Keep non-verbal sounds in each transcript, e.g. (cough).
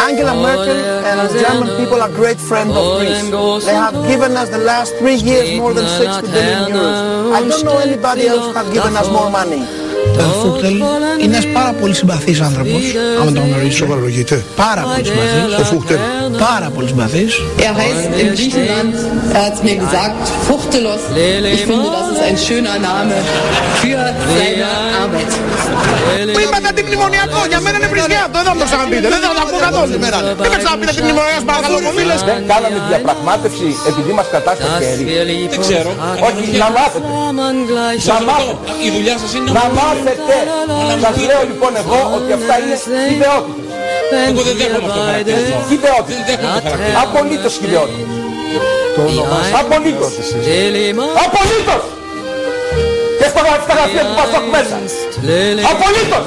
Angela Merkel and the German people are great friends of Greece. They have given us the last three years more than 60 billion euros. I don't know anybody else who has given us more money. Ο Φούχτελ είναι ένας πάρα πολύ συμπαθής άνθρωπος, άμα τον γνωρίζεις. Σοβαρολογείται. Πάρα πολύ συμπαθής. Ο Φούχτελ. Πάρα πολύ συμπαθής. Er heißt in Griechenland, er hat mir gesagt, Fuchtelos. Ich finde, das ist ein schöner Name für seine Arbeit. Που είπατε αντιμνημονιακό, για μένα είναι βρισκιάτο, εδώ μου το ξαναπείτε. Δεν θα τα πω καθόλου. Δεν με ξαναπείτε αντιμνημονιακό, παρακαλώ πολύ. Δεν κάναμε διαπραγμάτευση επειδή μας κατά στο χέρι. Δεν ξέρω. Όχι, να μάθετε. Να μάθετε. Η δουλειά σας είναι Να μάθετε. Σας λέω λοιπόν εγώ ότι αυτά είναι ιδεότητες. Εγώ δεν δέχομαι αυτό το χαρακτηρισμό. Ιδεότητες. Δεν δέχομαι το χαρακτηρισμό. Απολύτως ιδεότητες. Απολύτως. Απολύτως. Και στα στα γραφεία του Πασόκ μέσα. Απολύτως.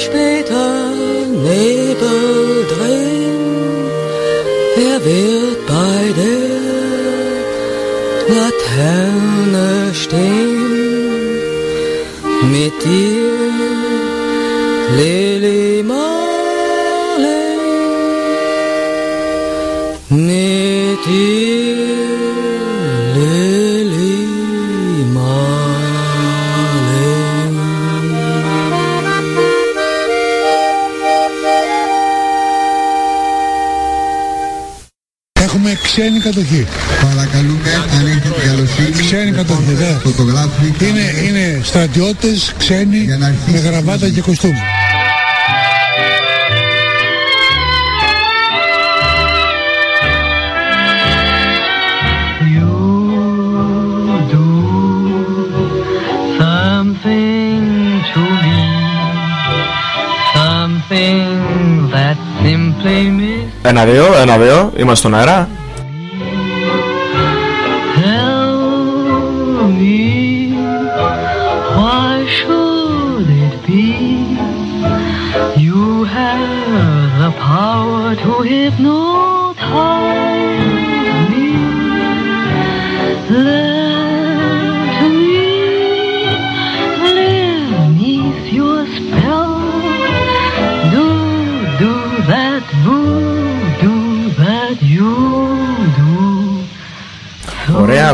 sich später Nebel drehen, wer wird bei der Laterne stehen? Mit dir, είναι, είναι στρατιώτες, ξένοι, με γραβάτα και κοστούμι. Ένα-δύο, ένα-δύο, είμαστε στον αέρα.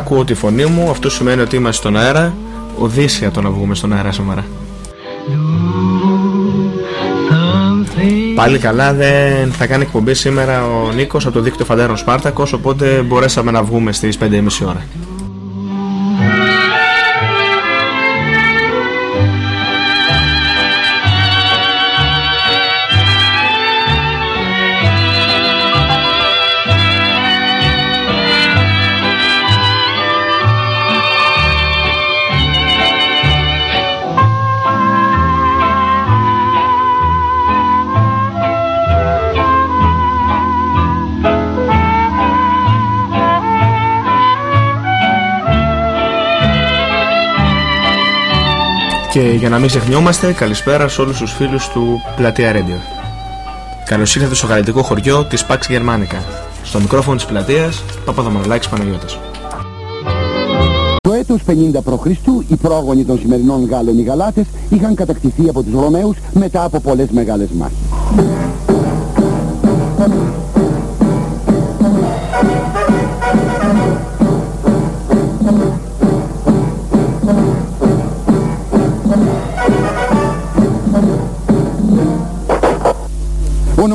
Ακούω τη φωνή μου. Αυτό σημαίνει ότι είμαστε στον αέρα. Οδύσσια το να βγούμε στον αέρα σήμερα. Πάλι καλά, δεν θα κάνει εκπομπή σήμερα ο Νίκος από το δίκτυο Φαντέρων Σπάρτακος, οπότε μπορέσαμε να βγούμε στις 5.30 ώρα. Και για να μην ξεχνιόμαστε, καλησπέρα σε όλους τους φίλους του Πλατεία Radio. Καλώς ήρθατε στο γαλλικό χωριό της Pax Germanica. Στο μικρόφωνο της πλατείας, Παπαδομανολάκης Παναγιώτης. Το έτος 50 π.Χ. οι πρόγονοι των σημερινών Γάλλων οι Γαλάτες είχαν κατακτηθεί από τους Ρωμαίους μετά από πολλές μεγάλες μάχες.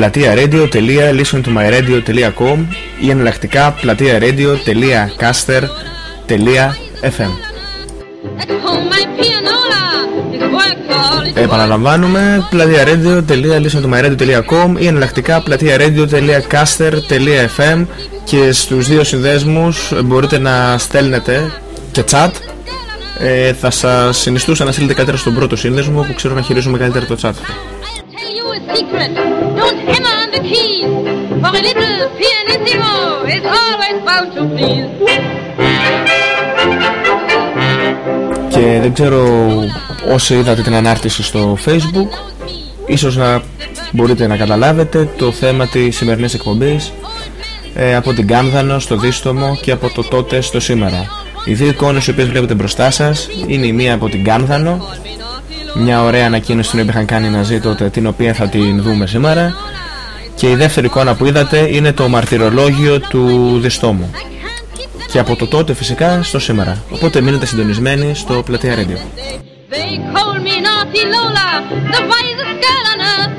Πλατεία radio.listentomyradio.com ή εναλλακτικά πλατεία radio.caster.fm Επαναλαμβάνουμε πλατεία radio.listentomyradio.com ή εναλλακτικά πλατεία radio.caster.fm και στους δύο συνδέσμους μπορείτε να στέλνετε και chat. Ε, θα σας συνιστούσα να στείλετε καλύτερα στον πρώτο σύνδεσμο που ξέρω να χειρίζομαι καλύτερα το chat on the keys, for a little pianissimo is always bound to please. Και δεν ξέρω όσοι είδατε την ανάρτηση στο facebook Ίσως να μπορείτε να καταλάβετε το θέμα της σημερινής εκπομπής ε, από την Κάμδανο στο Δίστομο και από το τότε στο σήμερα. Οι δύο εικόνες οι οποίες βλέπετε μπροστά σας είναι η μία από την Κάμδανο μια ωραία ανακοίνωση την οποία είχαν κάνει να τότε την οποία θα την δούμε σήμερα και η δεύτερη εικόνα που είδατε είναι το μαρτυρολόγιο του Διστόμου και από το τότε φυσικά στο σήμερα οπότε μείνετε συντονισμένοι στο Πλατεία Radio They call me Naughty Lola, the wisest girl on earth.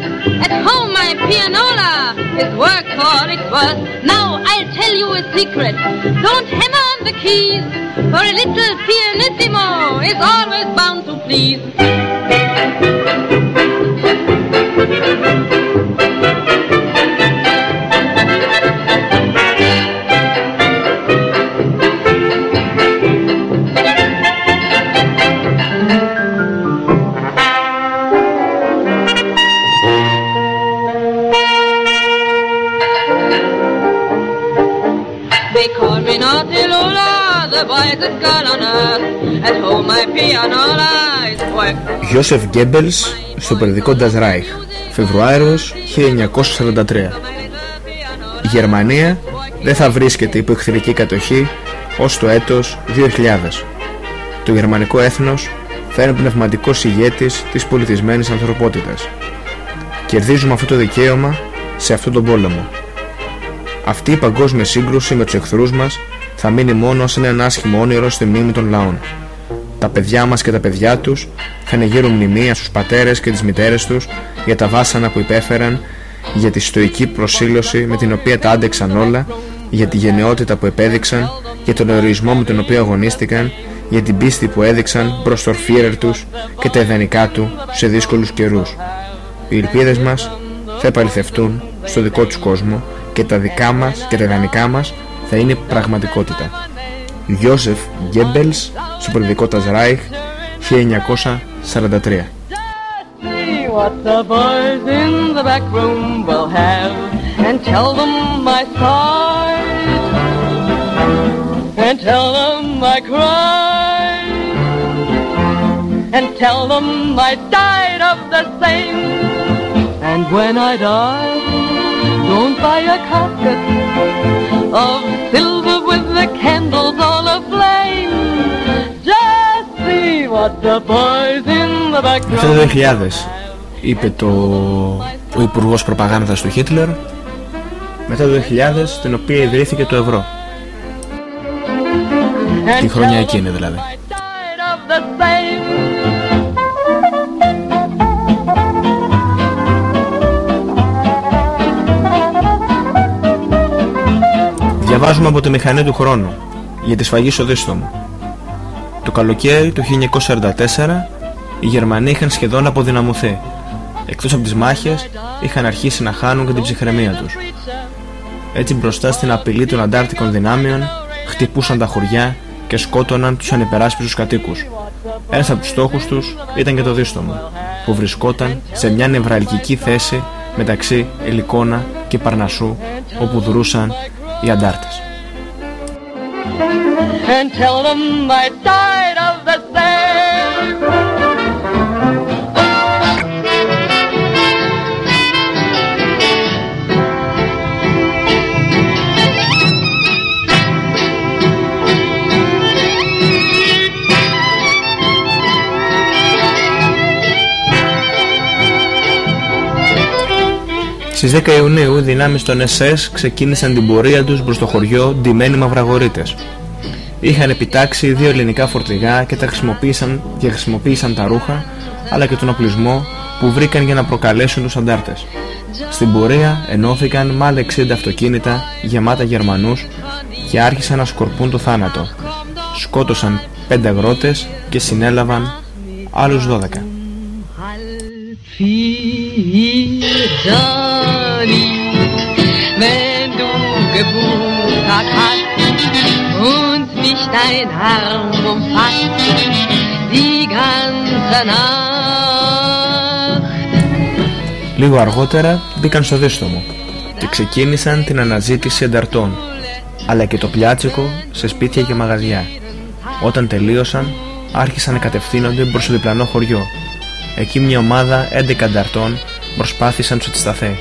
At home my pianola is work for its worth. Now I'll tell you a secret. Don't hammer on the keys, for a little pianissimo is always bound to please. Γιώσεφ Γκέμπελς στο περιοδικό Das Reich Φεβρουάριος 1943 Η Γερμανία δεν θα βρίσκεται υπό εχθρική κατοχή ως το έτος 2000 Το γερμανικό έθνος θα είναι πνευματικός ηγέτης της πολιτισμένης ανθρωπότητας. Κερδίζουμε αυτό το δικαίωμα σε αυτόν τον πόλεμο. Αυτή η παγκόσμια σύγκρουση με τους εχθρούς μας θα μείνει μόνο σαν ένα άσχημο όνειρο στη μνήμη των λαών. Τα παιδιά μας και τα παιδιά τους θα είναι γύρω μνημεία στους πατέρες και τις μητέρες τους για τα βάσανα που υπέφεραν, για τη στοική προσήλωση με την οποία τα άντεξαν όλα, για τη γενναιότητα που επέδειξαν, για τον ερωισμό με τον οποίο αγωνίστηκαν, για την πίστη που έδειξαν προς το Φίρερ τους και τα ιδανικά του σε δύσκολους καιρούς. Οι ελπίδες μας θα επαληθευτούν στο δικό τους κόσμο και τα δικά μας και τα ιδανικά μας θα είναι πραγματικότητα. Γιώσεφ Γκέμπελς στο πολιτικό τας Ράιχ 1943 see what the boys in the back room will have and tell them my side and tell them I cried and tell them I died of the same and when I die don't buy a casket of το 2000 είπε το, ο Υπουργός Προπαγάνδας του Χίτλερ μετά το 2000 την οποία ιδρύθηκε το ευρώ. Τη χρονιά εκείνη δηλαδή. of the same. Διαβάζουμε από τη μηχανή του χρόνου για τη σφαγή στο δίστομο. Το καλοκαίρι του 1944 οι Γερμανοί είχαν σχεδόν αποδυναμωθεί. Εκτός από τις μάχες είχαν αρχίσει να χάνουν και την ψυχραιμία τους. Έτσι μπροστά στην απειλή των αντάρτικων δυνάμεων χτυπούσαν τα χωριά και σκότωναν τους ανυπεράσπιστους κατοίκους. Ένας από τους στόχους τους ήταν και το δίστομο, που βρισκόταν σε μια νευραλγική θέση μεταξύ Ελικόνα και Παρνασσού, όπου δρούσαν οι αντάρτες. and tell them I died of the same. Στις 10 Ιουνίου οι δυνάμεις των SS ξεκίνησαν την πορεία τους προς το χωριό ντυμένοι μαυραγορείτες. Είχαν επιτάξει δύο ελληνικά φορτηγά και τα χρησιμοποίησαν, και χρησιμοποίησαν τα ρούχα αλλά και τον οπλισμό που βρήκαν για να προκαλέσουν τους αντάρτες. Στην πορεία ενώθηκαν με άλλα 60 αυτοκίνητα γεμάτα Γερμανούς και άρχισαν να σκορπούν το θάνατο. Σκότωσαν 5 αγρότες και συνέλαβαν άλλους 12. Vier Johnny, wenn du Geburtstag hast und mich dein Arm umfasst, die ganze Nacht. Λίγο αργότερα μπήκαν στο δίστομο και ξεκίνησαν την αναζήτηση ενταρτών, αλλά και το πλιάτσικο σε σπίτια και μαγαζιά. Όταν τελείωσαν, άρχισαν να κατευθύνονται προς το διπλανό χωριό. Εκεί μια ομάδα 11 ανταρτών προσπάθησαν να τους αντισταθεί.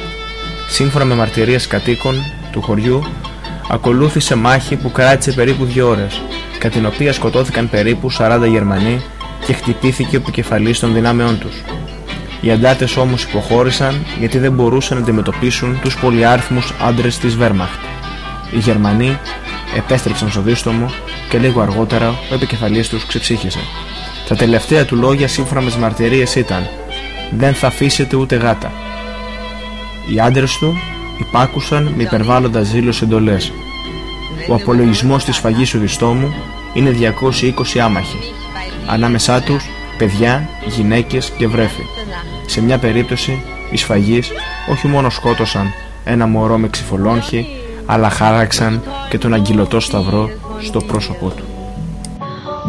Σύμφωνα με μαρτυρίες κατοίκων του χωριού, ακολούθησε μάχη που κράτησε περίπου δύο ώρες, κατά την οποία σκοτώθηκαν περίπου 40 Γερμανοί και χτυπήθηκε ο επικεφαλής των δυνάμεών τους. Οι αντάρτες όμως υποχώρησαν γιατί δεν μπορούσαν να αντιμετωπίσουν τους πολυάριθμους άντρες της Βέρμαχτ. Οι Γερμανοί επέστρεψαν στο δίστομο και λίγο αργότερα ο επικεφαλής τους ξεψύχησε. Τα τελευταία του λόγια σύμφωνα με τις μαρτυρίες ήταν «Δεν θα αφήσετε ούτε γάτα». Οι άντρες του υπάκουσαν με υπερβάλλοντα ζήλος εντολές. Ο απολογισμός της σφαγής του διστόμου είναι 220 άμαχοι. Ανάμεσά τους παιδιά, γυναίκες και βρέφη. Σε μια περίπτωση οι σφαγείς όχι μόνο σκότωσαν ένα μωρό με ξυφολόγχη αλλά χάραξαν και τον αγγυλωτό σταυρό στο πρόσωπό του.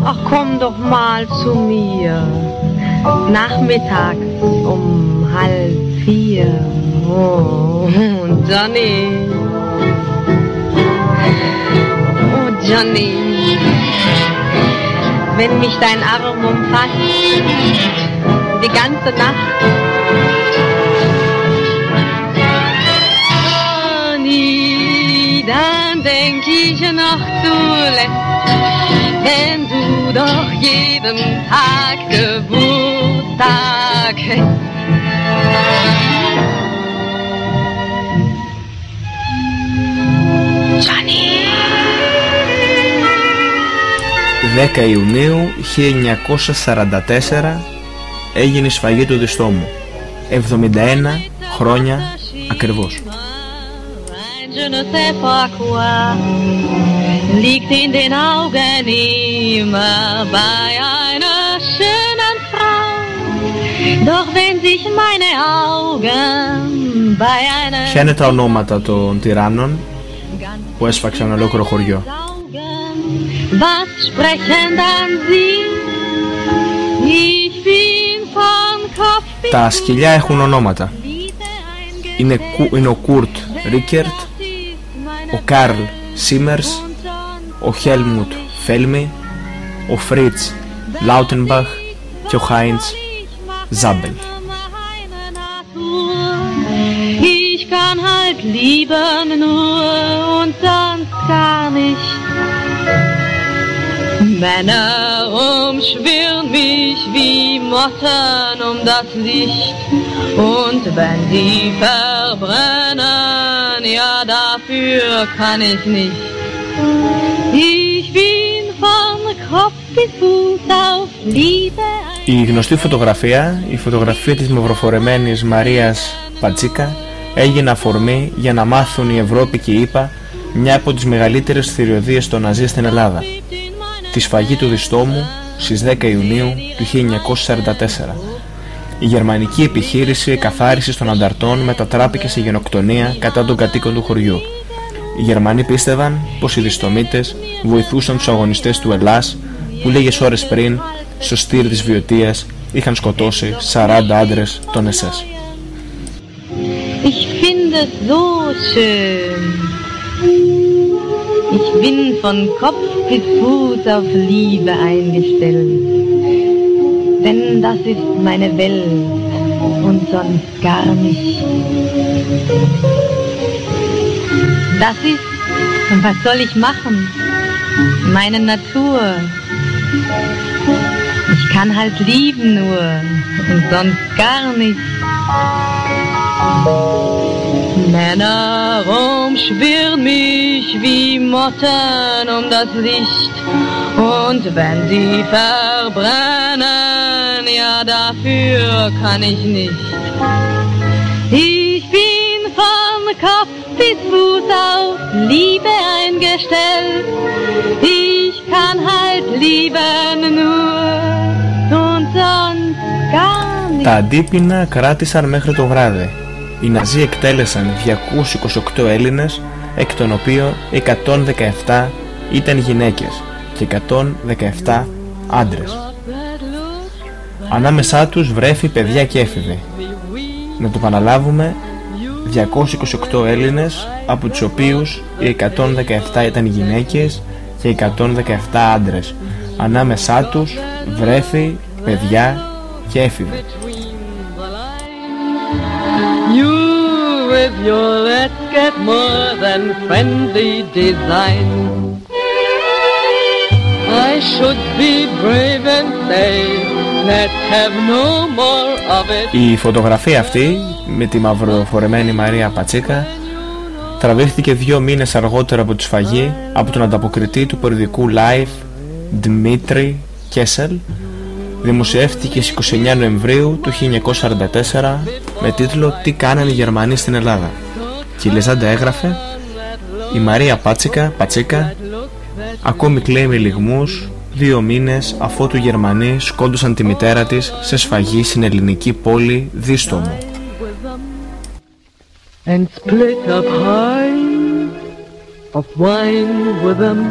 Ach, komm doch mal zu mir. Nachmittags um halb vier. Oh, (laughs) Johnny. Oh, Johnny. Wenn mich dein Arm umfasst, die ganze Nacht. Johnny, dann denk ich noch zuletzt, wenn du doch jeden Tag Geburtstag hättest. Δέκα Ιουνίου 1944 Έγινε η σφαγή του διστόμου Εβδομήντα χρόνια ακριβώς. Ποια είναι τα ονόματα των τυράννων; Που έσφαξαν ολόκληρο χωριό. was sprechen dann sie? Ich bin von Kopf bis Τα σκυλιά έχουν ονόματα. Είναι, Κου- είναι ο Κουρτ Ρίκερτ, ο Καρλ Σίμερς, ο Χέλμουτ Φέλμι, ο Φρίτς Λάουτενμπαχ και ο Χάιντς Ζάμπελ. Ich kann halt lieben nur und sonst gar nicht. Männer umschwirren mich wie Motten um das Licht. Und wenn sie verbrennen, ja dafür kann ich nicht. Ich bin von Kopf bis Fuß auf Liebe Η γνωστή φωτογραφία, η φωτογραφία της μαυροφορεμένης Μαρίας Πατσίκα έγινε αφορμή για να μάθουν η Ευρώπη και η ΗΠΑ μια από τις μεγαλύτερες θηριωδίες των Ναζί στην Ελλάδα. Τη σφαγή του Διστόμου στις 10 Ιουνίου του 1944. Η γερμανική επιχείρηση εκαθάρισης των ανταρτών μετατράπηκε σε γενοκτονία κατά των κατοίκων του χωριού. Οι Γερμανοί πίστευαν πως οι διστομίτες βοηθούσαν τους αγωνιστές του Ελλάς που λίγες ώρες πριν στο στήρ της Βιωτίας είχαν σκοτώσει 40 άντρες των SS. Ich finde es so schön. Ich bin von Kopf bis Fuß auf Liebe eingestellt. Denn das ist meine Welt und sonst gar nicht. Das ist, und was soll ich machen? Meine Natur. Ich kann halt lieben nur und sonst gar nicht. Männer umschwirren mich wie Motten um das Licht. Und wenn sie verbrennen, ja dafür kann ich nicht. Ich bin von Kopf bis Fuß auf Liebe eingestellt. Ich kann halt lieben nur und sonst gar nicht. Τα αντίπεινα κράτησαν μέχρι το βράδυ. Οι Ναζί εκτέλεσαν 228 Έλληνες, εκ των οποίων 117 ήταν γυναίκες και 117 άντρες. Ανάμεσά τους βρέφη παιδιά και έφηβοι. Να το επαναλάβουμε, 228 Έλληνες, από τους οποίους οι 117 ήταν γυναίκες και 117 άντρες. Ανάμεσά τους βρέφη, παιδιά και έφηβοι. With your let's get more than friendly design. I should be brave and say, let's have no more of it. Η φωτογραφία αυτή με τη μαυροφορεμένη Μαρία Πατσίκα τραβήχθηκε δύο μήνες αργότερα από τη σφαγή από τον ανταποκριτή του περιοδικού Live Dmitry Kessel δημοσιεύτηκε στις 29 Νοεμβρίου του 1944 με τίτλο «Τι κάνανε οι Γερμανοί στην Ελλάδα». Και η Λεζάντα έγραφε «Η Μαρία Πάτσικα, Πατσίκα ακόμη κλαίει με λιγμούς δύο μήνες αφότου οι Γερμανοί σκόντουσαν τη μητέρα της σε σφαγή στην ελληνική πόλη Δίστομο». And split a pie of wine with them,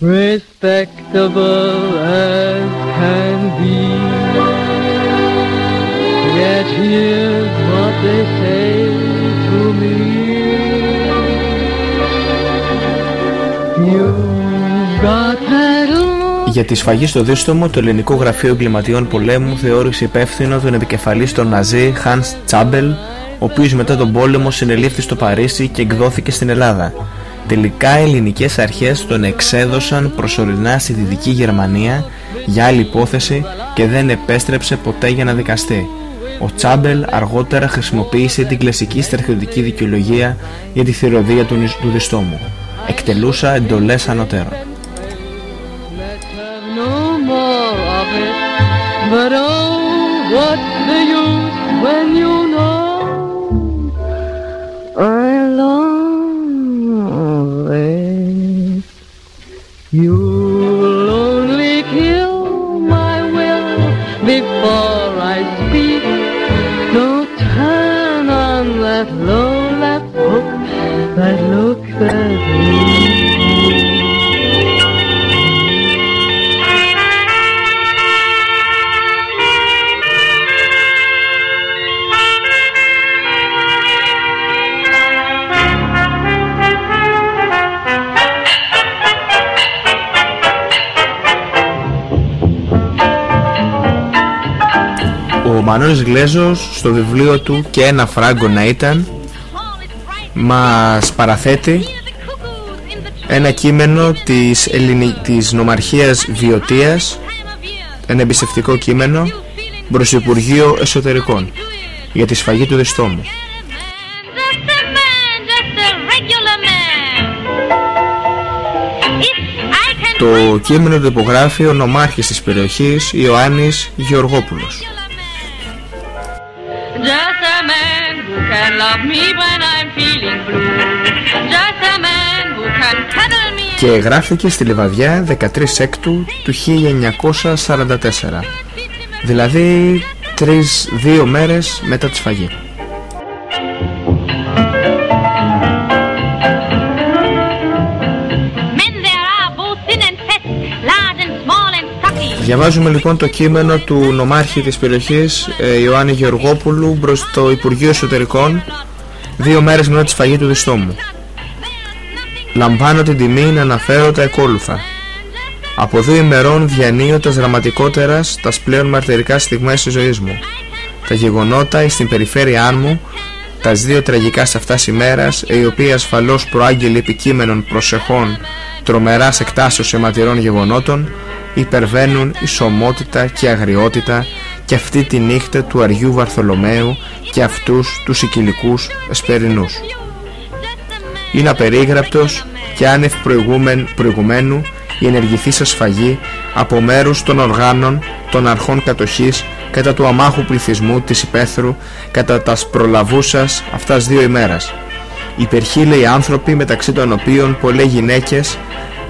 respectable as can be. Yet here's what they say to me. You've got that Για τη σφαγή στο Δίστομο, το ελληνικό γραφείο εγκληματιών πολέμου θεώρησε υπεύθυνο τον επικεφαλής των Ναζί Hans Τσάμπελ, ο οποίος μετά τον πόλεμο συνελήφθη στο Παρίσι και εκδόθηκε στην Ελλάδα. Τελικά οι ελληνικές αρχές τον εξέδωσαν προσωρινά στη Δυτική Γερμανία για άλλη υπόθεση και δεν επέστρεψε ποτέ για να δικαστεί. Ο Τσάμπελ αργότερα χρησιμοποίησε την κλασική στρατιωτική δικαιολογία για τη θηροδία του διστόμου. Εκτελούσα εντολές ανωτέρων. Μανώλης Γλέζος στο βιβλίο του «Και ένα φράγκο να ήταν» μας παραθέτει ένα κείμενο της, Ελληνι... της νομαρχίας Βιωτίας ένα εμπιστευτικό κείμενο προς Υπουργείο Εσωτερικών για τη σφαγή του Διστόμου. Το κείμενο το υπογράφει ο νομάρχης της περιοχής Ιωάννης Γεωργόπουλος. Και γράφτηκε στη Λιβαδιά 13 Έκτου του 1944 δηλαδή τρεις δύο μέρες μετά τη σφαγή. Διαβάζουμε λοιπόν το κείμενο του νομάρχη της περιοχής ε, Ιωάννη Γεωργόπουλου προς το Υπουργείο Εσωτερικών δύο μέρες μετά τη σφαγή του Διστόμου. Λαμβάνω την τιμή να αναφέρω τα εκόλουθα. Από δύο ημερών διανύω τα δραματικότερα στα πλέον μαρτυρικά στιγμές της ζωής μου. Τα γεγονότα στην περιφέρειά μου, τα δύο τραγικά σε αυτάς ημέρας, οι οποίοι ασφαλώς προάγγελοι επικείμενων προσεχών τρομεράς εκτάσεως αιματηρών γεγονότων, υπερβαίνουν η σωμότητα και αγριότητα και αυτή τη νύχτα του Αριού Βαρθολομαίου και αυτούς τους οικιλικούς εσπερινούς. Είναι απερίγραπτος και άνευ προηγούμεν, προηγουμένου η ενεργηθής σας σφαγή από μέρους των οργάνων των αρχών κατοχής κατά του αμάχου πληθυσμού της υπαίθρου κατά τας προλαβούσας αυτάς δύο ημέρας. Υπερχείλε άνθρωποι μεταξύ των οποίων πολλές γυναίκες,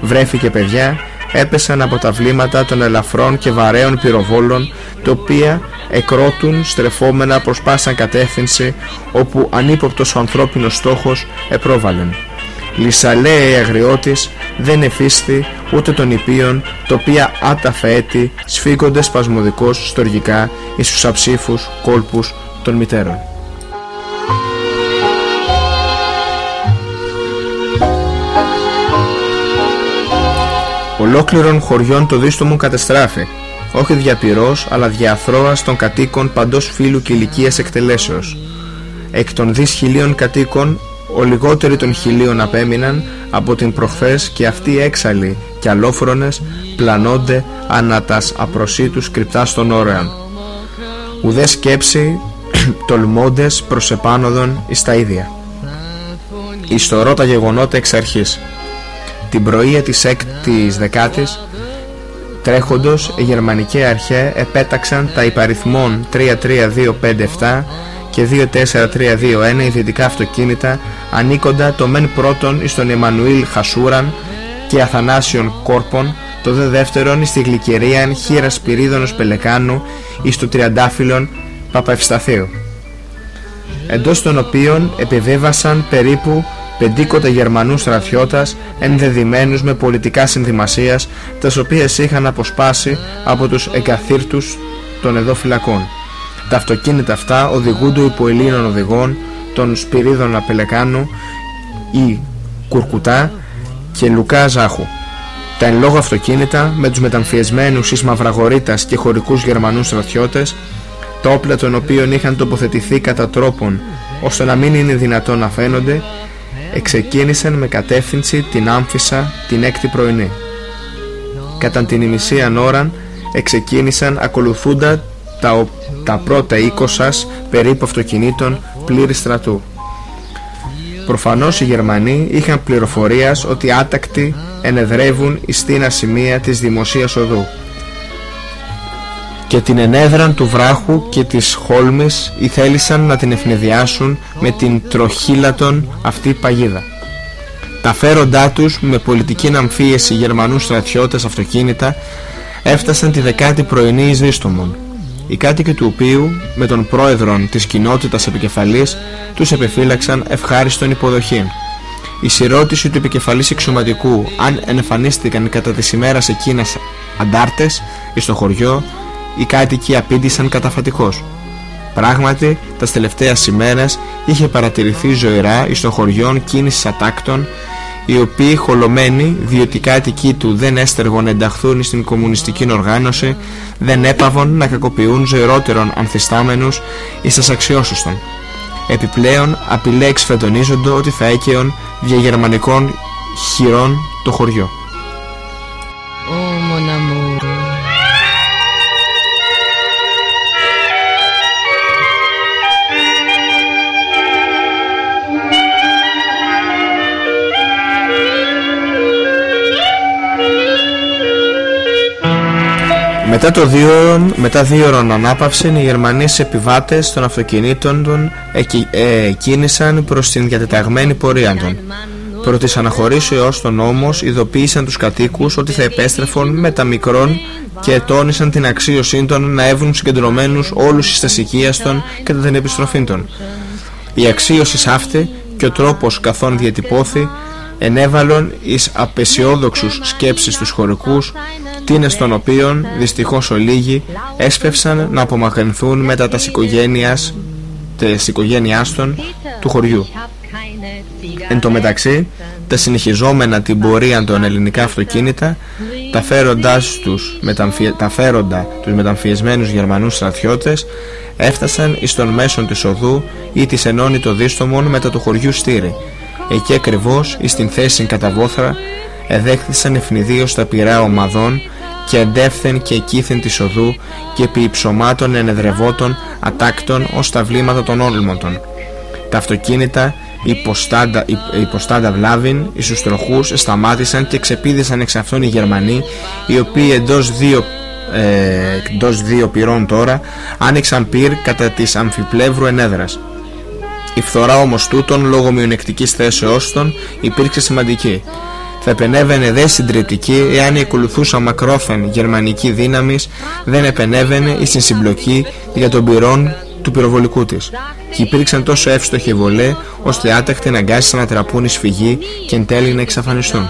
βρέφη και παιδιά έπεσαν από τα βλήματα των ελαφρών και βαρέων πυροβόλων τα οποία εκρότουν στρεφόμενα προς πάσαν κατεύθυνση όπου ανύποπτος ο ανθρώπινος στόχος επρόβαλεν. Λυσαλέα αγριώτης δεν εφίστη ούτε των υπείων το οποία άταφα έτη σφίγγονται σπασμωδικώς στοργικά εις τους αψήφους κόλπους των μητέρων. Ολόκληρων χωριών το δίστομο κατεστράφει, όχι διαπυρός αλλά διαθρώας των κατοίκων παντός φύλου και ηλικίας εκτελέσεως. Εκ των δις χιλίων κατοίκων, ο λιγότεροι των χιλίων απέμειναν από την προχθές και αυτοί έξαλλοι και αλόφρονες πλανώνται ανά τας απροσίτους κρυπτά στον όρεαν. Ουδές σκέψη (clears throat) τολμώντες προς επάνωδον εις τα ίδια. Ιστορώ τα γεγονότα εξ αρχής. Την πρωία της έκτης δεκάτης τρέχοντος οι γερμανικοί αρχαίοι επέταξαν τα υπαριθμών 33257 και 24321 ιδιωτικά αυτοκίνητα ανήκοντα το μεν πρώτον εις τον Εμμανουήλ Χασούραν και Αθανάσιον Κόρπον το δε δεύτερον εις τη Γλυκερίαν Χίρα Σπυρίδωνος Πελεκάνου εις του Τριαντάφυλλον Παπαευσταθείου εντός των οποίων επιβέβασαν περίπου πεντήκοτα Γερμανούς στρατιώτας ενδεδειμένους με πολιτικά συνδυμασίας τας οποίες είχαν αποσπάσει από τους εγκαθήρτους των εδώ φυλακών. Τα αυτοκίνητα αυτά οδηγούνται υπό Ελλήνων οδηγών των Σπυρίδων Απελεκάνου ή Κουρκουτά και Λουκά Ζάχου. Τα εν λόγω αυτοκίνητα με τους μεταμφιεσμένους εις Μαυραγορίτας και χωρικούς Γερμανούς στρατιώτες τα όπλα των οποίων είχαν τοποθετηθεί κατά τρόπον ώστε να μην είναι δυνατόν να φαίνονται εξεκίνησαν με κατεύθυνση την Άμφισα την έκτη πρωινή. Κατά την ημισίαν ώραν εξεκίνησαν ακολουθούντα τα, τα πρώτα σας περίπου αυτοκινήτων πλήρης στρατού. Προφανώς οι Γερμανοί είχαν πληροφορίας ότι άτακτοι ενεδρεύουν εις την σημεία της δημοσίας οδού. Και την ενέδραν του βράχου και της χόλμης ή θέλησαν να την ευνηδιάσουν με την τροχύλατον αυτή παγίδα. Τα φέροντά τους με πολιτική ναμφίεση Γερμανούς στρατιώτες αυτοκίνητα έφτασαν τη δεκάτη πρωινή εις Δίστομον, οι κάτοικοι του οποίου με τον πρόεδρον της κοινότητας επικεφαλής τους επιφύλαξαν ευχάριστον υποδοχή. Η συρώτηση του επικεφαλής εξωματικού αν εμφανίστηκαν κατά τις ημέρας εκείνας αντάρτες εις το χωριό οι κάτοικοι απήντησαν καταφατικώς. Πράγματι, τα τελευταία ημέρες είχε παρατηρηθεί ζωηρά εις το χωριόν κίνησης ατάκτων οι οποίοι χολωμένοι διότι οι κάτοικοι του δεν έστεργον ενταχθούν στην κομμουνιστική οργάνωση δεν έπαβον να κακοποιούν ζωηρότερων ανθιστάμενους εις τας αξιώσωστον. Επιπλέον απειλές εξφετονίζονται ότι θα έκαιον διαγερμανικών χειρών το χωριό. Μετά το δύο ώρων, μετά δύο ώρων ανάπαυσης, οι Γερμανείς επιβάτες των αυτοκινήτων των ε, κίνησαν προς την διατεταγμένη πορεία των. Προ της αναχωρήσεως των όμως ειδοποίησαν τους κατοίκους ότι θα επέστρεφουν με τα μικρών και τόνισαν την αξίωσή των να έβουν συγκεντρωμένους όλους εις των κατά την επιστροφή των. Η αξίωση αυτή και ο τρόπος καθόν διατυπώθη ενέβαλον εις απεσιόδοξους σκέψεις τους χωρικούς τίνες των οποίων δυστυχώς ολίγοι έσπευσαν να απομακρυνθούν μετά τα οικογένειας, της οικογένειάς των του χωριού. Εν τω μεταξύ, τα συνεχιζόμενα την πορεία των ελληνικά αυτοκίνητα, τα φέροντάς τους, τα φέροντα τους μεταμφιεσμένους Γερμανούς στρατιώτες, έφτασαν εις τον μέσον της οδού ή της ενώνει το δίστομον μετά του χωριού Στήρι. Εκεί ακριβώς, εις την θέση κατά βόθρα, εδέχθησαν ευνηδίως τα πυρά ομαδών και εντεύθεν και εκείθεν της οδού και επί υψωμάτων ενεδρευότων ατάκτων ως τα βλήματα των όλμοντων. Τα αυτοκίνητα υποστάντα, υποστάντα βλάβην, εις τους τροχούς σταμάτησαν και ξεπίδησαν εξ αυτών οι Γερμανοί οι οποίοι εντός δύο ε, εντός δύο πυρών τώρα άνοιξαν πυρ κατά της αμφιπλεύρου ενέδρας. Η φθορά όμως τούτων λόγω μειονεκτικής θέσεώς των υπήρξε σημαντική θα επενέβαινε δε συντριπτική εάν η ακολουθούσα μακρόφεν γερμανική δύναμη δεν επενέβαινε η συμπλοκή για τον πυρών του πυροβολικού της και υπήρξαν τόσο εύστοχοι βολέ ώστε άτακτη αναγκάστηκαν να τραπούν η σφυγή και εν τέλει να εξαφανιστούν.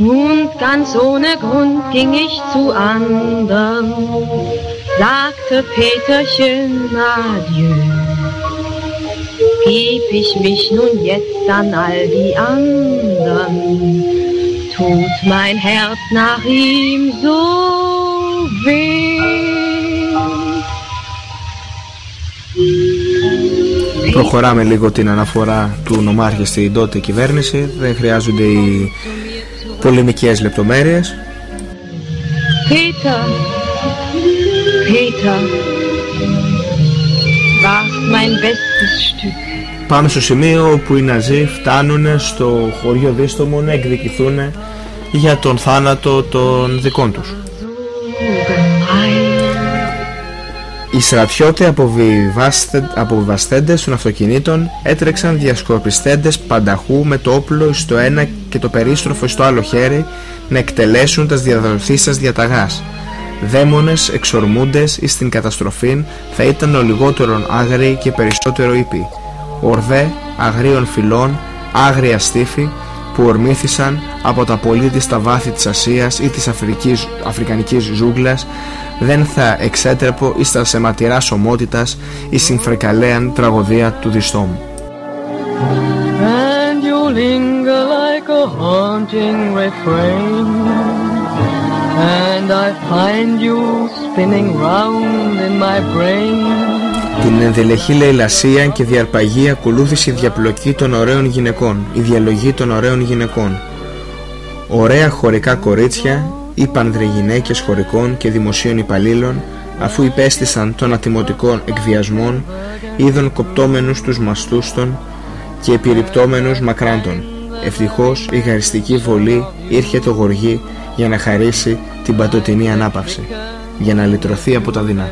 Und ganz ohne Grund ging ich zu anderen. Sagte Peterchen adieu. Gib ich mich nun jetzt an all die anderen, tut mein Herz nach ihm so weh. Προχωράμε λίγο την αναφορά του νομάρχη στην τότε κυβέρνηση, δεν χρειάζονται οι πολεμικές λεπτομέρειες. Peter, Peter, warst mein bestes Stück. Πάμε στο σημείο όπου οι Ναζί φτάνουν στο χωριό Δίστομο να εκδικηθούν για τον θάνατο των δικών τους. Οι στρατιώτες αποβιβαστέντες των αυτοκινήτων έτρεξαν διασκορπιστέντες πανταχού με το όπλο στο ένα και το περίστροφο στο άλλο χέρι να εκτελέσουν τα διαδοθήσεις διαταγάς δαίμονες εξορμούντες εις την καταστροφή θα ήταν ο λιγότερον άγριοι και περισσότερο ήπιοι. Ορδέ αγρίων φυλών, άγρια στήφη που ορμήθησαν από τα πολίτιστα βάθη της Ασίας ή της Αφρικής, Αφρικανικής ζούγκλας δεν θα εξέτρεπω εις τα σεματηρά σωμότητας η συμφρεκαλέαν τραγωδία του διστόμου. And you linger like a haunting refrain And I find you spinning round in my brain την ενδελεχή λαιλασία και διαρπαγή ακολούθησε η διαπλοκή των ωραίων γυναικών, η διαλογή των ωραίων γυναικών. Ωραία χωρικά κορίτσια ή πανδρεγυναίκες χωρικών και δημοσίων υπαλλήλων, αφού υπέστησαν των ατιμωτικών εκβιασμών, είδων κοπτόμενους τους μαστούς των και επιρρυπτόμενους μακράντων. ευτυχώς η γαριστική βολή ήρχε το γοργή για να χαρίσει την παντοτινή ανάπαυση, για να λυτρωθεί από τα δεινά.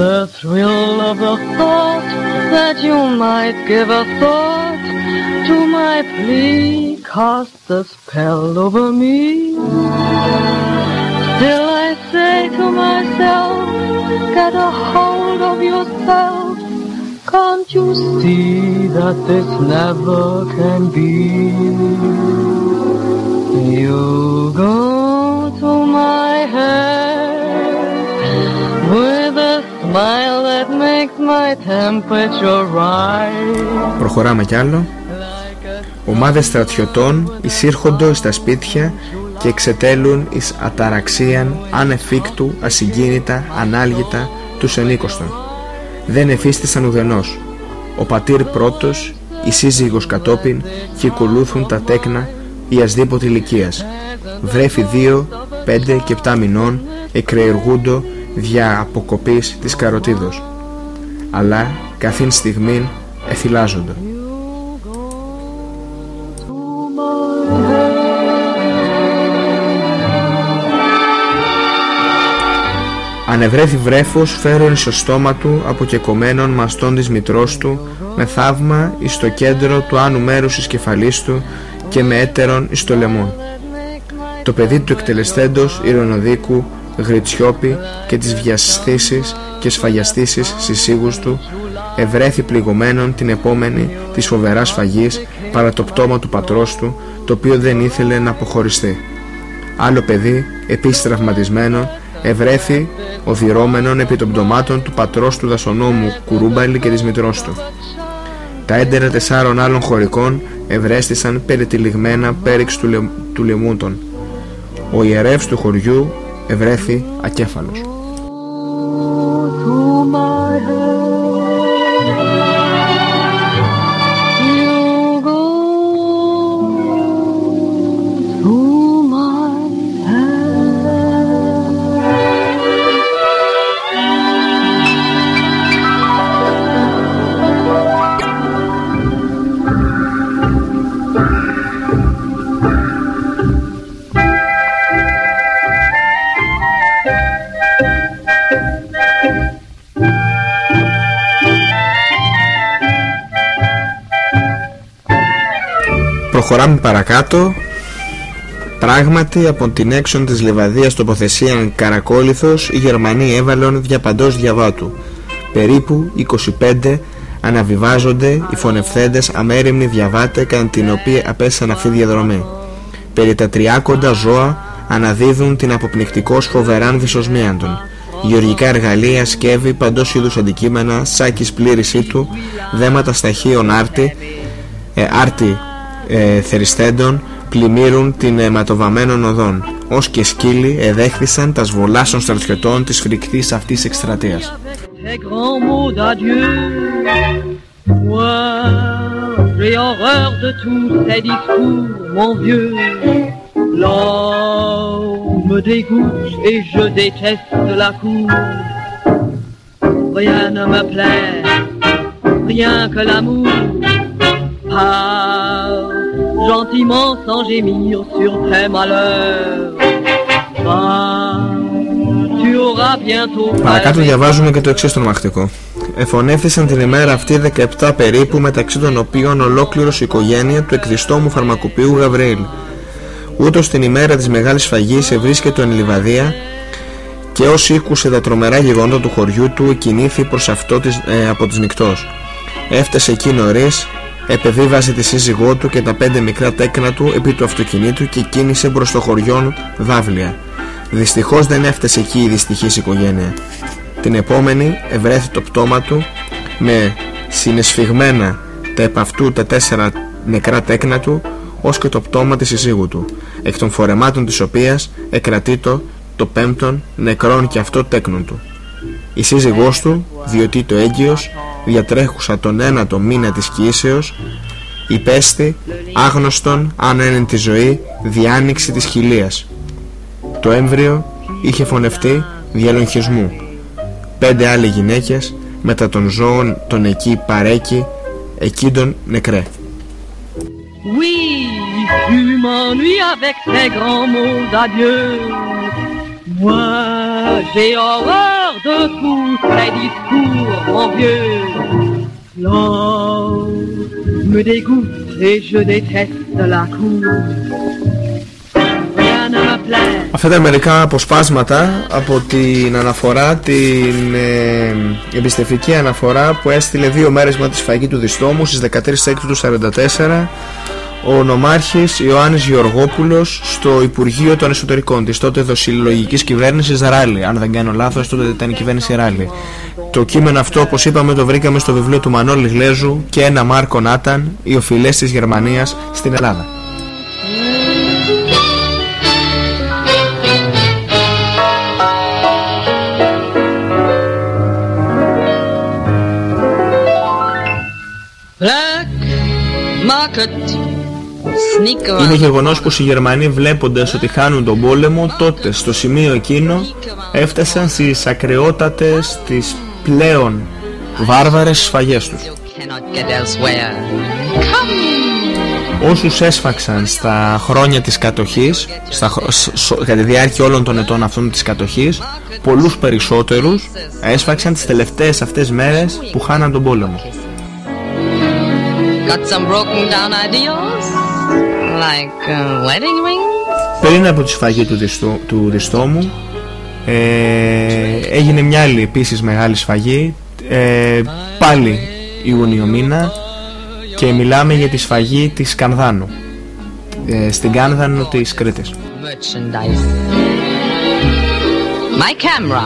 The thrill of the thought that you might give a thought to my plea cast the spell over me. Still I say to myself, get a hold of yourself. Can't you see that this never can be? You go to my head with a smile that makes my temperature rise. Προχωράμε κι άλλο. Ομάδες στρατιωτών εισήρχοντος στα σπίτια και εξετέλουν εις αταραξίαν ανεφίκτου, ασυγκίνητα, ανάλγητα τους ενίκοστον. Δεν εφίστησαν ουδενός. Ο πατήρ πρώτος, η σύζυγος κατόπιν και ακολούθουν τα τέκνα ή ασδήποτε ηλικίας. Βρέφη δύο, πέντε και επτά μηνών εκρεεργούντο δια αποκοπής της καροτίδος. Αλλά καθήν στιγμήν εθυλάζονται. Ανεβρέθη βρέφος φέρον στο στόμα του αποκεκομμένων μαστών της μητρός του με θαύμα εις το κέντρο του άνω μέρους της κεφαλής του και με έτερον εις το λαιμό. Το παιδί του εκτελεστέντος ηρωνοδίκου γριτσιόπη και τις βιασθήσεις και σφαγιαστήσεις συσίγους του ευρέθη πληγωμένον την επόμενη της φοβεράς φαγής παρά το πτώμα του πατρός του το οποίο δεν ήθελε να αποχωριστεί. Άλλο παιδί, επίσης τραυματισμένο, ευρέθη οδυρώμενον επί των πτωμάτων του πατρός του δασονόμου Κουρούμπαλη και της μητρός του. Τα έντερα τεσσάρων άλλων χωρικών ευρέστησαν περιτυλιγμένα πέριξ του, λε, του λιμούτων. Ο ιερεύς του χωριού ευρέθη ακέφαλος. Προχωράμε παρακάτω. Πράγματι από την έξον της Λεβαδίας τοποθεσία Καρακόληθος οι Γερμανοί έβαλαν διαπαντός διαβάτου. Περίπου 25 αναβιβάζονται οι φωνευθέντες αμέριμνοι διαβάτε κατά την οποία απέσαν αυτή διαδρομή. Περί τα τριάκοντα ζώα αναδίδουν την αποπνικτικός φοβεράν δυσοσμίαντον Γεωργικά εργαλεία, σκεύη, παντός είδους αντικείμενα, σάκης πλήρησή του, δέματα σταχείων άρτη, ε, άρτη ε, θεριστέντων πλημμύρουν την αιματοβαμένων οδών ως και σκύλοι εδέχθησαν τα σβολάσεων στρατιωτών της φρικτής αυτής εκστρατείας. J'ai horreur de tous ces discours, mon vieux. L'homme me dégoûte et je déteste la cour. Rien ne me plaît, rien que l'amour. Parle gentiment sans gémir sur tes malheurs. tu auras bientôt Παρακάτω διαβάζουμε και το εξής τρομακτικό. Εφωνεύθησαν την ημέρα αυτή 17 περίπου μεταξύ των οποίων ολόκληρος η οικογένεια του εκδιστόμου φαρμακοποιού Γαβρίλ. Ούτως την ημέρα της μεγάλης φαγής ευρίσκεται εν Λιβαδία και όσοι ήκουσε τα τρομερά γεγονότα του χωριού του κινήθη προς αυτό της, ε, από τις νυχτός. Έφτασε εκεί νωρίς, επεβίβασε τη σύζυγό του και τα πέντε μικρά τέκνα του επί του αυτοκινήτου και κίνησε προς το χωριό Δάβλια. Δυστυχώς δεν έφτασε εκεί η δυστυχής οικογένεια. Την επόμενη ευρέθη το πτώμα του με συνεσφιγμένα τα επ' αυτού τα τέσσερα νεκρά τέκνα του ως και το πτώμα της συζύγου του, εκ των φορεμάτων της οποίας εκρατείτο το πέμπτον νεκρόν και αυτό τέκνον του. Η σύζυγός του, διότι το έγκυος, διατρέχουσα τον ένατο μήνα της κοίησεως, υπέστη άγνωστον αν είναι τη ζωή διάνοιξη της χιλίας. Το έμβριο είχε φωνευτεί διαλογισμού. Πέντε άλλοι γυναίκες μετά των ζώων τον εκεί παρέκει Εκείνον νεκρέ. Oui, tu m'ennuies avec tes grands mots d'adieu. Moi, j'ai horreur de tous ces discours, mon vieux. L'or me dégoûte et je déteste la cour. Rien ne me plaît. Αυτά ήταν μερικά αποσπάσματα από την αναφορά, την ε, εμπιστευτική αναφορά που έστειλε δύο μέρες μετά τη σφαγή του Διστόμου στις 13 Έκτου του 1944 ο νομάρχης Ιωάννης Γεωργόπουλος στο Υπουργείο των Εσωτερικών της τότε δοσυλλογικής κυβέρνησης Ράλι. Αν δεν κάνω λάθος τότε ήταν η κυβέρνηση Ράλι. Το κείμενο αυτό όπως είπαμε το βρήκαμε στο βιβλίο του Μανώλη Γλέζου και ένα Μάρκο Νάταν οι οφειλές της Γερμανίας στην Ελλάδα. Black market. sneaker. Είναι γεγονός πως οι Γερμανοί βλέποντας ότι χάνουν τον πόλεμο τότε στο σημείο εκείνο έφτασαν στις ακρεότατες τις πλέον βάρβαρες σφαγές τους. Cannot get elsewhere. Come. Όσους έσφαξαν στα χρόνια της κατοχής, στα, χ- σ- σ- κατά τη διάρκεια όλων των ετών αυτών της κατοχής, πολλούς περισσότερους έσφαξαν τις τελευταίες αυτές μέρες που χάναν τον πόλεμο. Got some broken down ideals? Like uh, wedding rings? Πριν από τη σφαγή του, διστό, του Διστόμου ε, έγινε μια άλλη επίσης μεγάλη σφαγή ε, πάλι Ιούνιο μήνα και μιλάμε για τη σφαγή της Κανδάνου ε, στην Κάνδανο της Κρήτης Merchandise. My camera.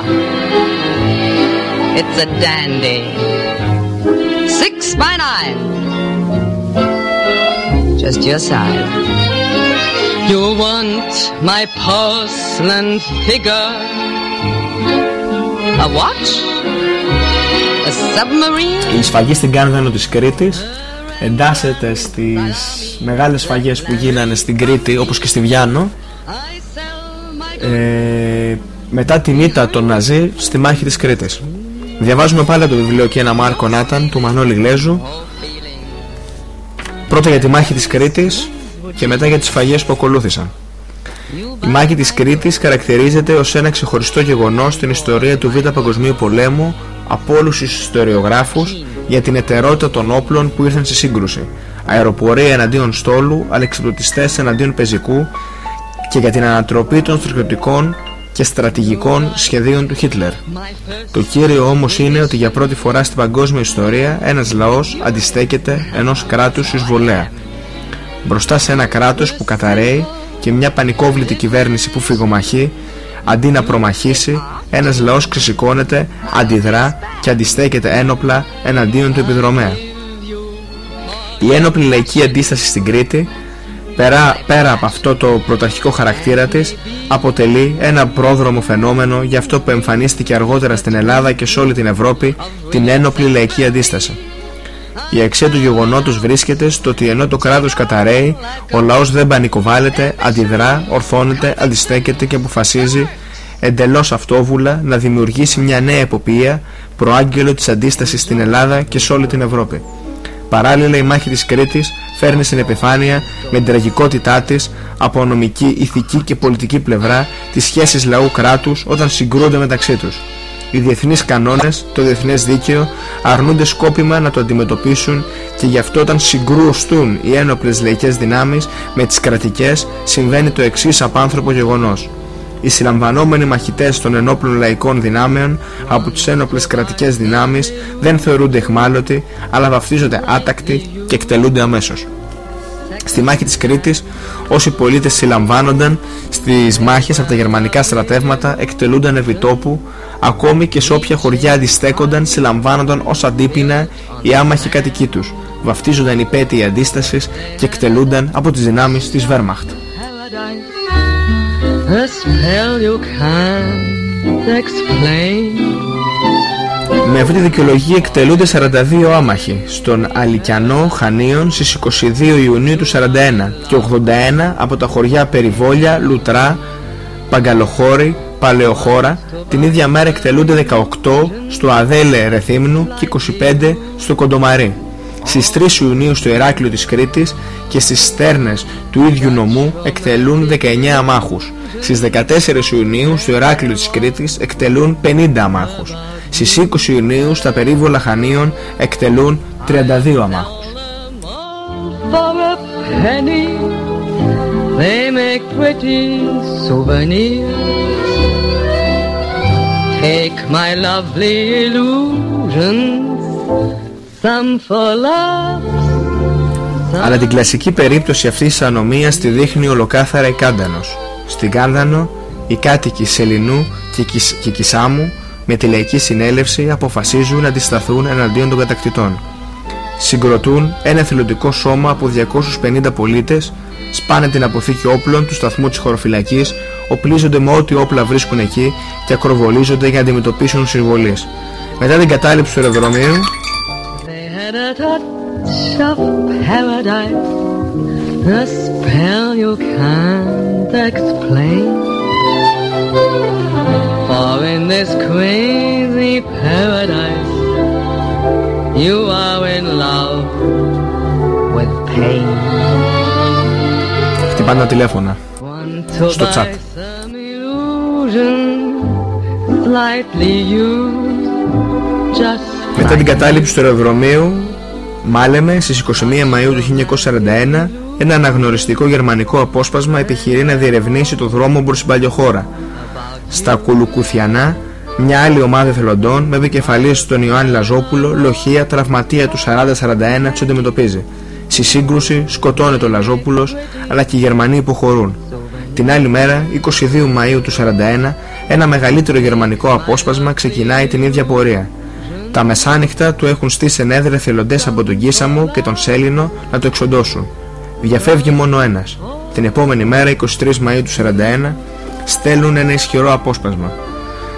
It's a dandy. Six by nine. Just your size. You want my porcelain figure? A watch? A submarine? Η σφαγή στην Κάνδανο της Κρήτης εντάσσεται στις μεγάλες σφαγές που γίνανε στην Κρήτη όπως και στη Βιάνο ε, μετά την ήττα των Ναζί στη μάχη της Κρήτης. Διαβάζουμε πάλι το βιβλίο και ένα Μάρκο Νάταν του Μανώλη Γλέζου πρώτα για τη μάχη της Κρήτης και μετά για τις σφαγές που ακολούθησαν. Η μάχη της Κρήτης χαρακτηρίζεται ως ένα ξεχωριστό γεγονός στην ιστορία του Β' Παγκοσμίου Πολέμου από όλους τους ιστοριογράφους για την ετερότητα των όπλων που ήρθαν στη σύγκρουση. Αεροπορία εναντίον στόλου, αλεξιπτωτιστές εναντίον πεζικού και για την ανατροπή των στρατιωτικών και στρατηγικών σχεδίων του Χίτλερ. Το κύριο όμως είναι ότι για πρώτη φορά στην παγκόσμια ιστορία ένας λαός αντιστέκεται ενός κράτους εισβολέα. Μπροστά σε ένα κράτος που καταραίει και μια πανικόβλητη κυβέρνηση που φυγομαχεί, αντί να προμαχήσει, ένας λαός ξεσηκώνεται, αντιδρά και αντιστέκεται ένοπλα εναντίον του επιδρομέα. Η ένοπλη λαϊκή αντίσταση στην Κρήτη, πέρα, πέρα από αυτό το πρωταρχικό χαρακτήρα της, αποτελεί ένα πρόδρομο φαινόμενο για αυτό που εμφανίστηκε αργότερα στην Ελλάδα και σε όλη την Ευρώπη, την ένοπλη λαϊκή αντίσταση. Η αξία του γεγονότος βρίσκεται στο ότι ενώ το κράτος καταραίει, ο λαός δεν πανικοβάλλεται, αντιδρά, ορθώνεται, αντιστέκεται και αποφασίζει εντελώς αυτόβουλα να δημιουργήσει μια νέα εποπία προάγγελο της αντίστασης στην Ελλάδα και σε όλη την Ευρώπη. Παράλληλα η μάχη της Κρήτης φέρνει στην επιφάνεια με την τραγικότητά της από νομική, ηθική και πολιτική πλευρά τις σχέσεις λαού κράτους όταν συγκρούνται μεταξύ τους. Οι διεθνείς κανόνες, το διεθνές δίκαιο αρνούνται σκόπιμα να το αντιμετωπίσουν και γι' αυτό όταν συγκρούστούν οι ένοπλες λαϊκές δυνάμεις με τις κρατικές συμβαίνει το εξής απάνθρωπο γεγονός. Οι συλλαμβανόμενοι μαχητές των ενόπλων λαϊκών δυνάμεων από τις ένοπλες κρατικές δυνάμεις δεν θεωρούνται εχμάλωτοι αλλά βαφτίζονται άτακτοι και εκτελούνται αμέσως. Στη μάχη της Κρήτης όσοι πολίτες συλλαμβάνονταν στις μάχες από τα γερμανικά στρατεύματα εκτελούνταν ευητόπου ακόμη και σε όποια χωριά αντιστέκονταν συλλαμβάνονταν ως αντίπεινα οι άμαχοι κατοικοί τους βαφτίζονταν υπέτειοι αντίστασης και εκτελούνταν από τις δυνάμεις της Wehrmacht. A spell you can't explain. Με αυτή τη δικαιολογία εκτελούνται 42 άμαχοι στον Αλικιανό Χανίων στις 22 Ιουνίου του 41 και 81 από τα χωριά Περιβόλια, Λουτρά, Παγκαλοχώρη, Παλαιοχώρα την ίδια μέρα εκτελούνται 18 στο Αδέλε Ρεθύμνου και 25 στο Κοντομαρί. Στις 3 Ιουνίου στο Ηράκλειο της Κρήτης και στις στέρνες του ίδιου νομού εκτελούν 19 αμάχους. Στις 14 Ιουνίου στο Ηράκλειο της Κρήτης εκτελούν 50 αμάχους. Στις 20 Ιουνίου στα περίβολα Χανίων εκτελούν 32 αμάχους. For a penny, they make pretty souvenirs. Take my lovely illusions, some for love. Αλλά την κλασική περίπτωση αυτής της ανομίας τη δείχνει ολοκάθαρα η Κάντανος. Στην Κάνδανο, οι κάτοικοι Σελινού και, Κισ... και Κισάμου με τη λαϊκή συνέλευση αποφασίζουν να αντισταθούν εναντίον των κατακτητών. Συγκροτούν ένα εθελοντικό σώμα από 250 πολίτες, σπάνε την αποθήκη όπλων του σταθμού της χωροφυλακής, οπλίζονται με ό,τι όπλα βρίσκουν εκεί και ακροβολίζονται για να αντιμετωπίσουν συμβολείς. Μετά την κατάληψη του αεροδρομίου, They had a touch of paradise, a spell you can't explain. For in this crazy paradise, you are in love with pain. χτυπάνε τα τηλέφωνα. To Στο buy chat. some illusion, slightly used, just Μετά την κατάληψη του αεροδρομίου, μάλεμε στις 21 Μαΐου του 1941, ένα αναγνωριστικό γερμανικό απόσπασμα επιχειρεί να διερευνήσει το δρόμο προς την Παλιοχώρα. Στα Κουλουκουθιανά, μια άλλη ομάδα εθελοντών με επικεφαλής τον Ιωάννη Λαζόπουλο, λοχεία, τραυματία του 40-41 τους αντιμετωπίζει. Στη σύγκρουση σκοτώνεται ο Λαζόπουλος, αλλά και οι Γερμανοί υποχωρούν. Την άλλη μέρα, 22 Μαΐου του 41, ένα μεγαλύτερο γερμανικό απόσπασμα ξεκινάει την ίδια πορεία. Τα μεσάνυχτα του έχουν στήσει ενέδρε εθελοντές από τον Κίσαμο και τον Σέλινο να το εξοντώσουν. Διαφεύγει μόνο ένας. Την επόμενη μέρα, 23 Μαΐου του 41, στέλνουν ένα ισχυρό απόσπασμα.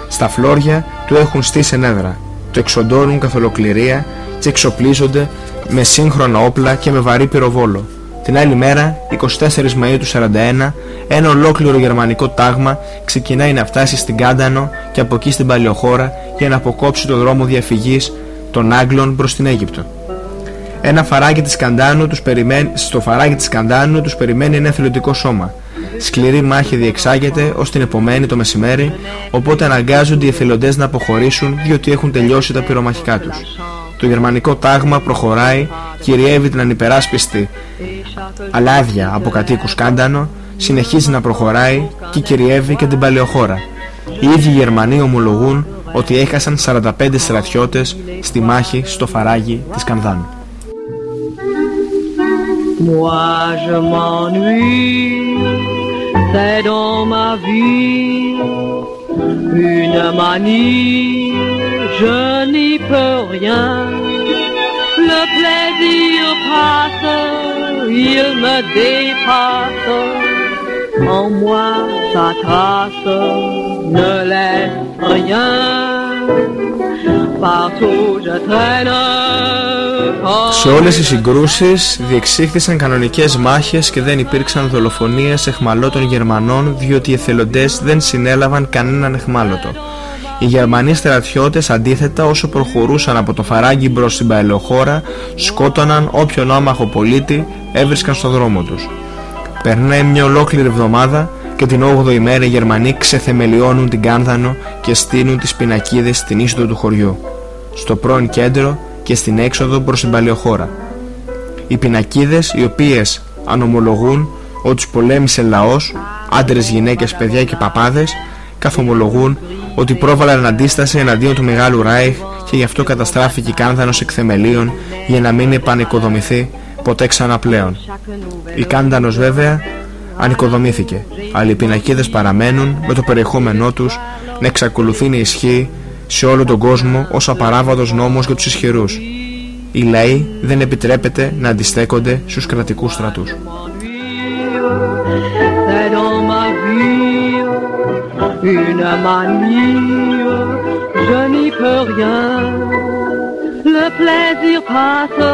Στα φλόρια του έχουν στήσει ενέδρα. Το εξοντώνουν καθ' ολοκληρία και εξοπλίζονται με σύγχρονα όπλα και με βαρύ πυροβόλο. Την άλλη μέρα, 24 Μαΐου του 41, ένα ολόκληρο γερμανικό τάγμα ξεκινάει να φτάσει στην Κάντανο και από εκεί στην Παλαιοχώρα για να αποκόψει το δρόμο διαφυγής των Άγγλων προς την Αίγυπτο. Ένα φαράγγι της Καντάνου τους περιμένει, στο φαράγγι της Καντάνου τους περιμένει ένα εθελοντικό σώμα. Σκληρή μάχη διεξάγεται ως την επομένη το μεσημέρι, οπότε αναγκάζονται οι εθελοντές να αποχωρήσουν διότι έχουν τελειώσει τα πυρομαχικά τους. Το γερμανικό τάγμα προχωράει, κυριεύει την ανυπεράσπιστη αλάδια από κατοίκους Κάντανο, συνεχίζει να προχωράει και κυριεύει και την Παλαιοχώρα. Οι ίδιοι Γερμανοί ομολογούν ότι έχασαν 45 στρατιώτες στη μάχη στο φαράγγι της Κανδάνου. Moi je m'ennuie, c'est dans ma vie une manie, je n'y peux rien. Le plaisir passe, il me dépasse, en moi sa trace ne laisse rien. Partout je traîne. Σε όλες τις συγκρούσεις διεξήχθησαν κανονικές μάχες και δεν υπήρξαν δολοφονίες εχμαλώτων Γερμανών διότι οι εθελοντές δεν συνέλαβαν κανέναν εχμάλωτο. Οι Γερμανοί στρατιώτες αντίθετα όσο προχωρούσαν από το φαράγγι μπρος στην Παελοχώρα σκότωναν όποιον άμαχο πολίτη έβρισκαν στο δρόμο τους. Περνάει μια ολόκληρη εβδομάδα και την 8η μέρα οι Γερμανοί ξεθεμελιώνουν την Κάνδανο και στείνουν τις πινακίδες στην είσοδο του χωριού. Στο πρώην κέντρο και στην έξοδο προς την Παλαιοχώρα. Οι πινακίδες οι οποίες ανομολογούν ότι τους πολέμησε λαός, άντρες, γυναίκες, παιδιά και παπάδες, καθομολογούν ότι πρόβαλαν αντίσταση εναντίον του Μεγάλου Ράιχ και γι' αυτό καταστράφηκε η Κάνδανος εκ θεμελίων για να μην επανοικοδομηθεί ποτέ ξανά πλέον. Η Κάνδανος βέβαια ανοικοδομήθηκε, αλλά οι πινακίδες παραμένουν με το περιεχόμενό τους να εξακολουθεί να ισχύει σε όλο τον κόσμο ως απαράβατος νόμος για τους ισχυρούς. Οι λαοί δεν επιτρέπεται να αντιστέκονται στους κρατικούς στρατούς. Une manie, je n'y peux rien. Le plaisir passe,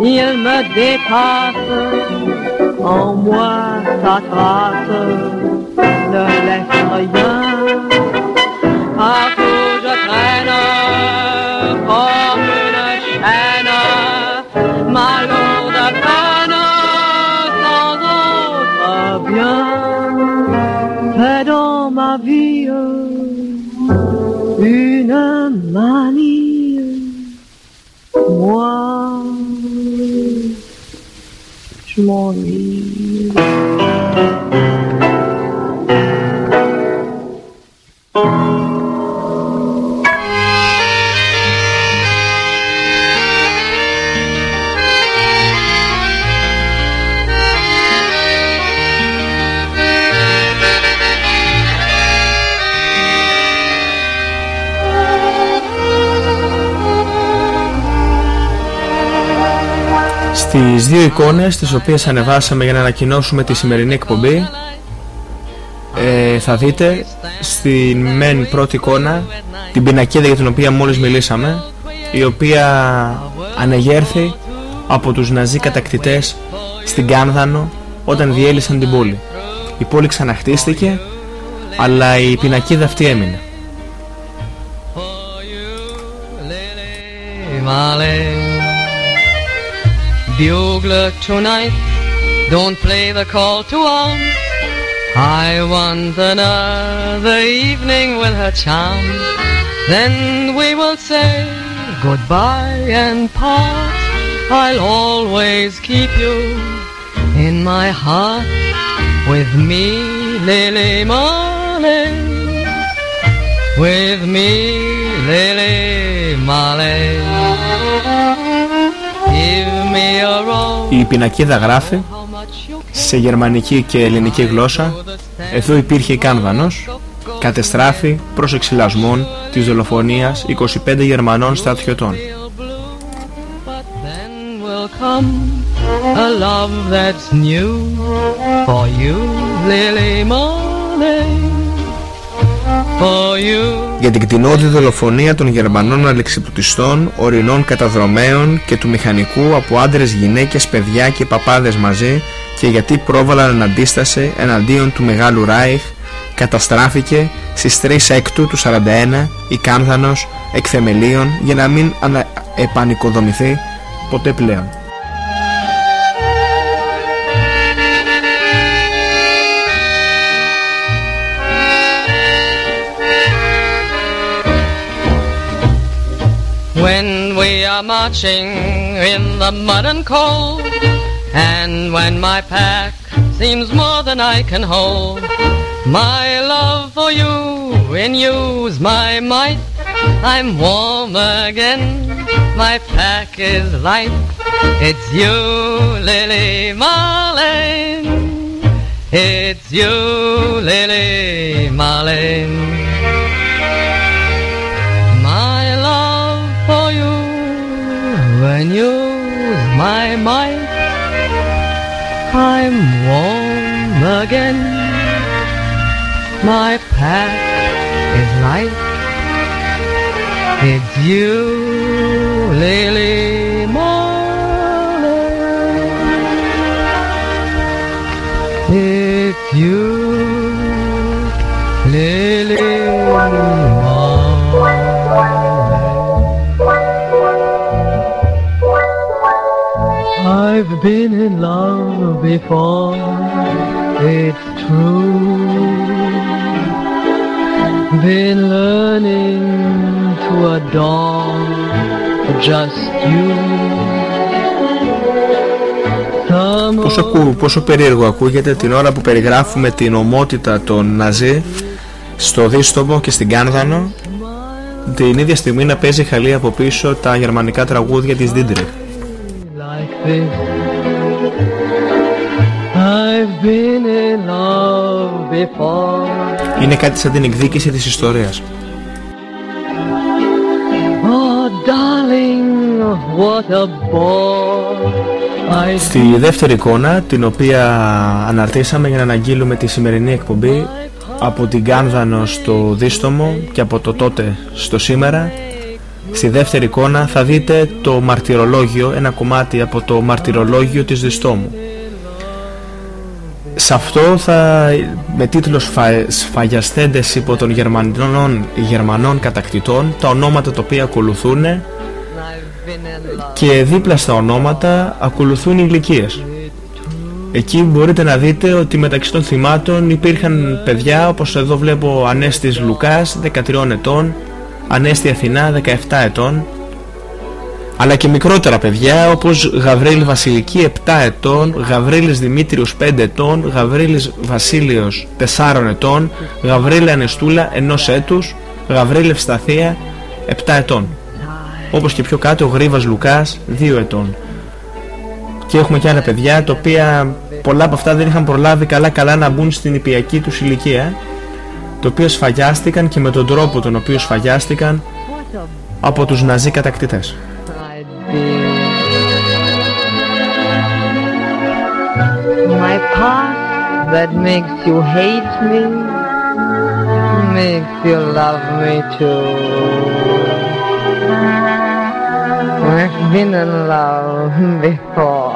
il me dépasse, en moi sa trace ne laisse rien. Partout je traîne Στις δύο εικόνες τις οποίες ανεβάσαμε για να ανακοινώσουμε τη σημερινή εκπομπή ε, θα δείτε στην μεν πρώτη εικόνα την πινακίδα για την οποία μόλις μιλήσαμε η οποία ανεγέρθη από τους ναζί κατακτητές στην Κάνδανο όταν διέλυσαν την πόλη. Η πόλη ξαναχτίστηκε αλλά η πινακίδα αυτή έμεινε. Bugle tonight, don't play the call to arms. I want another evening with her charm. Then we will say goodbye and part. I'll always keep you in my heart with me, Lily Marley. With me, Lily Marley. Η πινακίδα γράφει σε γερμανική και ελληνική γλώσσα εδώ υπήρχε Κάνδανος κατεστράφη προς εξυλασμόν της δολοφονίας 25 Γερμανών στρατιωτών. Then will come a love that's new for you, Lily Marley. For you. Για την κτηνόδη δολοφονία των Γερμανών αλεξιπτωτιστών, ορεινών καταδρομέων και του μηχανικού από άντρες, γυναίκες, παιδιά και παπάδες μαζί και γιατί πρόβαλαν αντίσταση εναντίον του Μεγάλου Ράιχ καταστράφηκε στις 3 έκτου του 41 η Κάνθανος εκ θεμελίων για να μην ανα... επανοικοδομηθεί ποτέ πλέον. When we are marching in the mud and cold, and when my pack seems more than I can hold, my love for you renews my might. I'm warm again, my pack is light. It's you, Lily Marlene. It's you, Lily Marlene. Renews my mind. I'm warm again. My path is light. It's you, Lily Marley. It's you, been in love before, it's true. Been learning to adore just you. Πόσο, ακού, πόσο περίεργο ακούγεται την ώρα που περιγράφουμε την ομότητα των Ναζί στο Δίστομο και στην Κάνδανο την ίδια στιγμή να παίζει χαλή από πίσω τα γερμανικά τραγούδια της Δίντριχ. like this. I've been in love before. Είναι κάτι σαν την εκδίκηση της ιστορίας. Oh, darling, what a bore. I Στη δεύτερη εικόνα, την οποία αναρτήσαμε για να αναγγείλουμε τη σημερινή εκπομπή από την Κάνδανο στο Δίστομο και από το τότε στο σήμερα Στη δεύτερη εικόνα θα δείτε το μαρτυρολόγιο, ένα κομμάτι από το μαρτυρολόγιο της Διστόμου. Σε αυτό θα, με τίτλος σφα, «Σφαγιαστέντες υπό των Γερμανών, Γερμανών κατακτητών» τα ονόματα τα οποία ακολουθούν και δίπλα στα ονόματα ακολουθούν οι ηλικίες. Εκεί μπορείτε να δείτε ότι μεταξύ των θυμάτων υπήρχαν παιδιά όπως εδώ βλέπω Ανέστης Λουκάς 13 ετών, Ανέστη Αθηνά 17 ετών αλλά και μικρότερα παιδιά όπως Γαβρίλης Βασιλική 7 ετών, Γαβρίλης Δημήτριος 5 ετών, Γαβρίλης Βασίλειος 4 ετών, Γαβρίλη Ανεστούλα 1 έτους, Γαβρίλη Ευσταθία 7 ετών. Όπως και πιο κάτω ο Γρίβας Λουκάς 2 ετών. Και έχουμε και άλλα παιδιά τα οποία πολλά από αυτά δεν είχαν προλάβει καλά καλά να μπουν στην υπιακή τους ηλικία το οποίο σφαγιάστηκαν και με τον τρόπο τον οποίο σφαγιάστηκαν από τους ναζί κατακτητές. Past that makes you hate me makes you love me too. I've been in love before.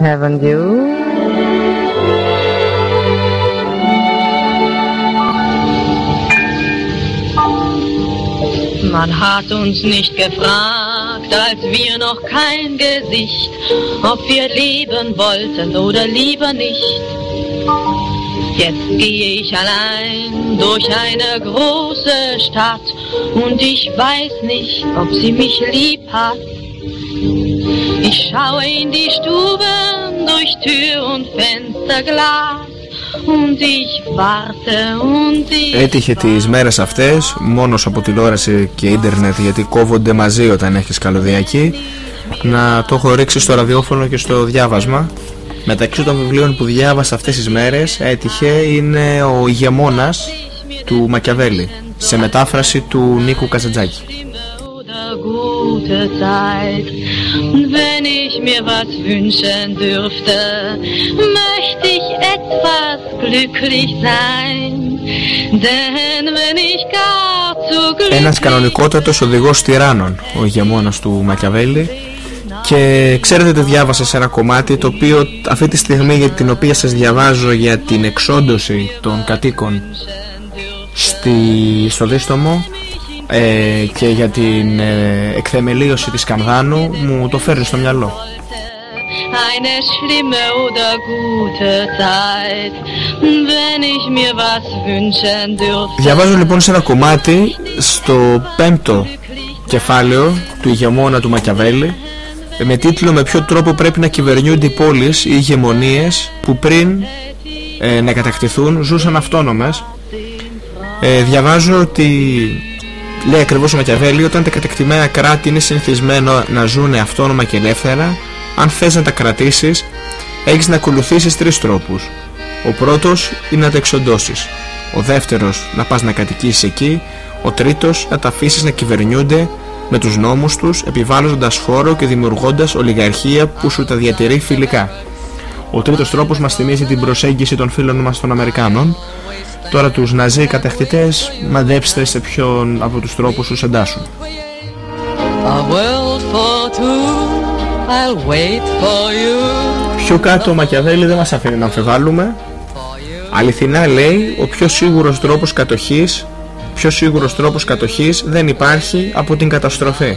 Haven't you? Man hat uns nicht gefragt, als wir noch kein Gesicht, ob wir leben wollten oder lieber nicht. Jetzt gehe ich allein durch eine große Stadt und ich weiß nicht, ob sie mich lieb hat. Ich schaue in die Stuben durch Tür und Fensterglas und ich warte und ich Έτυχε τις μέρες αυτές μόνος από τηλεόραση και ίντερνετ γιατί κόβονται μαζί όταν έχεις καλωδιακή. Να το έχω ρίξει στο ραδιόφωνο και στο διάβασμα. Μεταξύ των βιβλίων που διάβασα αυτές τις μέρες έτυχε είναι ο ηγεμόνας του Μακιαβέλη σε μετάφραση του Νίκου Καζαντζάκη. Gute Zeit. Wenn ich mir was wünschen dürfte, möchte ich etwas glücklich sein. Denn wenn ich gar zu glücklich Ένας κανονικότατος οδηγός τυράννων ο ηγεμόνας του Μακιαβέλη και ξέρετε ότι διάβασα σε ένα κομμάτι το οποίο αυτή τη στιγμή για την οποία σας διαβάζω για την εξόντωση των κατοίκων στη, στο Δίστομο ε, και για την ε, εκθεμελίωση της Καμδάνου μου το φέρνει στο μυαλό. Eine schlimme oder gute Zeit, wenn ich mir was wünschen dürfte. Διαβάζω λοιπόν σε ένα κομμάτι στο πέμπτο κεφάλαιο του ηγεμόνα του Μακιαβέλη με τίτλο «Με ποιο τρόπο πρέπει να κυβερνιούνται οι πόλεις ή ηγεμονίες που πριν ε, να κατακτηθούν ζούσαν αυτόνομες». Ε, διαβάζω ότι λέει ακριβώς ο Μακιαβέλη όταν τα κατεκτημένα κράτη είναι συνηθισμένο να ζουν αυτόνομα και ελεύθερα αν θες να τα κρατήσεις έχεις να ακολουθήσεις τρεις τρόπους. Ο πρώτος είναι να τα εξοντώσεις. Ο δεύτερος να πας να κατοικήσεις εκεί. Ο τρίτος να τα αφήσεις να κυβερνιούνται με τους νόμους τους επιβάλλοντας φόρο και δημιουργώντας ολιγαρχία που σου τα διατηρεί φιλικά. Ο τρίτος τρόπος μας θυμίζει την προσέγγιση των φίλων μας των Αμερικάνων. Τώρα τους ναζί κατακτητές μαντέψτε σε ποιον από τους τρόπους τους εντάσσουν. A world for two, I'll wait for you. Πιο κάτω ο Μακιαβέλη δεν μας αφήνει να αμφιβάλλουμε. Αληθινά λέει ο πιο σίγουρος τρόπος κατοχής πιο σίγουρος τρόπος κατοχής δεν υπάρχει από την καταστροφή.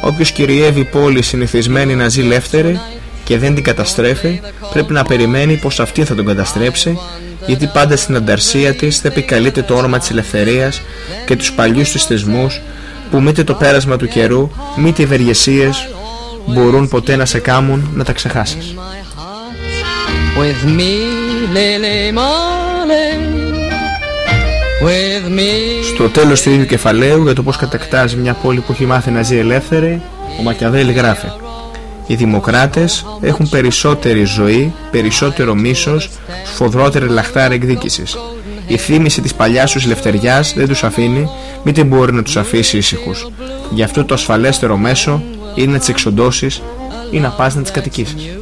Όποιος κυριεύει πόλη συνηθισμένη να ζει ελεύθερη και δεν την καταστρέφει πρέπει να περιμένει πως αυτή θα τον καταστρέψει γιατί πάντα στην ανταρσία της θα επικαλείται το όνομα της ελευθερίας και τους παλιούς της θεσμούς που μήτε το πέρασμα του καιρού μήτε οι ευεργεσίες μπορούν ποτέ να σε κάμουν να τα ξεχάσεις. With me, Lily Marley. With me. Στο τέλος του ίδιου κεφαλαίου για το πως κατακτάζει μια πόλη που έχει μάθει να ζει ελεύθερη ο Μακιαβέλη γράφει οι δημοκράτες έχουν περισσότερη ζωή, περισσότερο μίσος, σφοδρότερη λαχτάρα εκδίκησης. Η θύμηση της παλιάς τους ελευθεριάς δεν τους αφήνει, μήτε μπορεί να τους αφήσει ήσυχους. Γι' αυτό το ασφαλέστερο μέσο είναι να τις εξοντώσει ή να πα να τις κατοικήσεις.